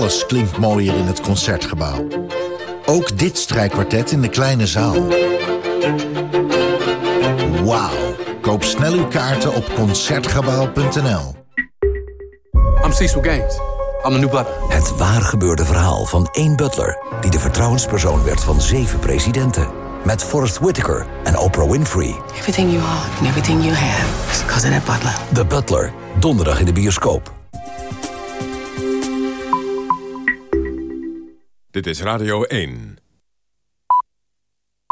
Alles klinkt mooier in het Concertgebouw. Ook dit strijkkwartet in de kleine zaal. Wauw. Koop snel uw kaarten op Concertgebouw.nl. I'm Cecil Gaines. I'm the new butler. Het waar gebeurde verhaal van één butler... die de vertrouwenspersoon werd van zeven presidenten. Met Forrest Whitaker en Oprah Winfrey. Everything you are and everything you have is because of that butler. The Butler. Donderdag in de bioscoop. Dit is Radio 1.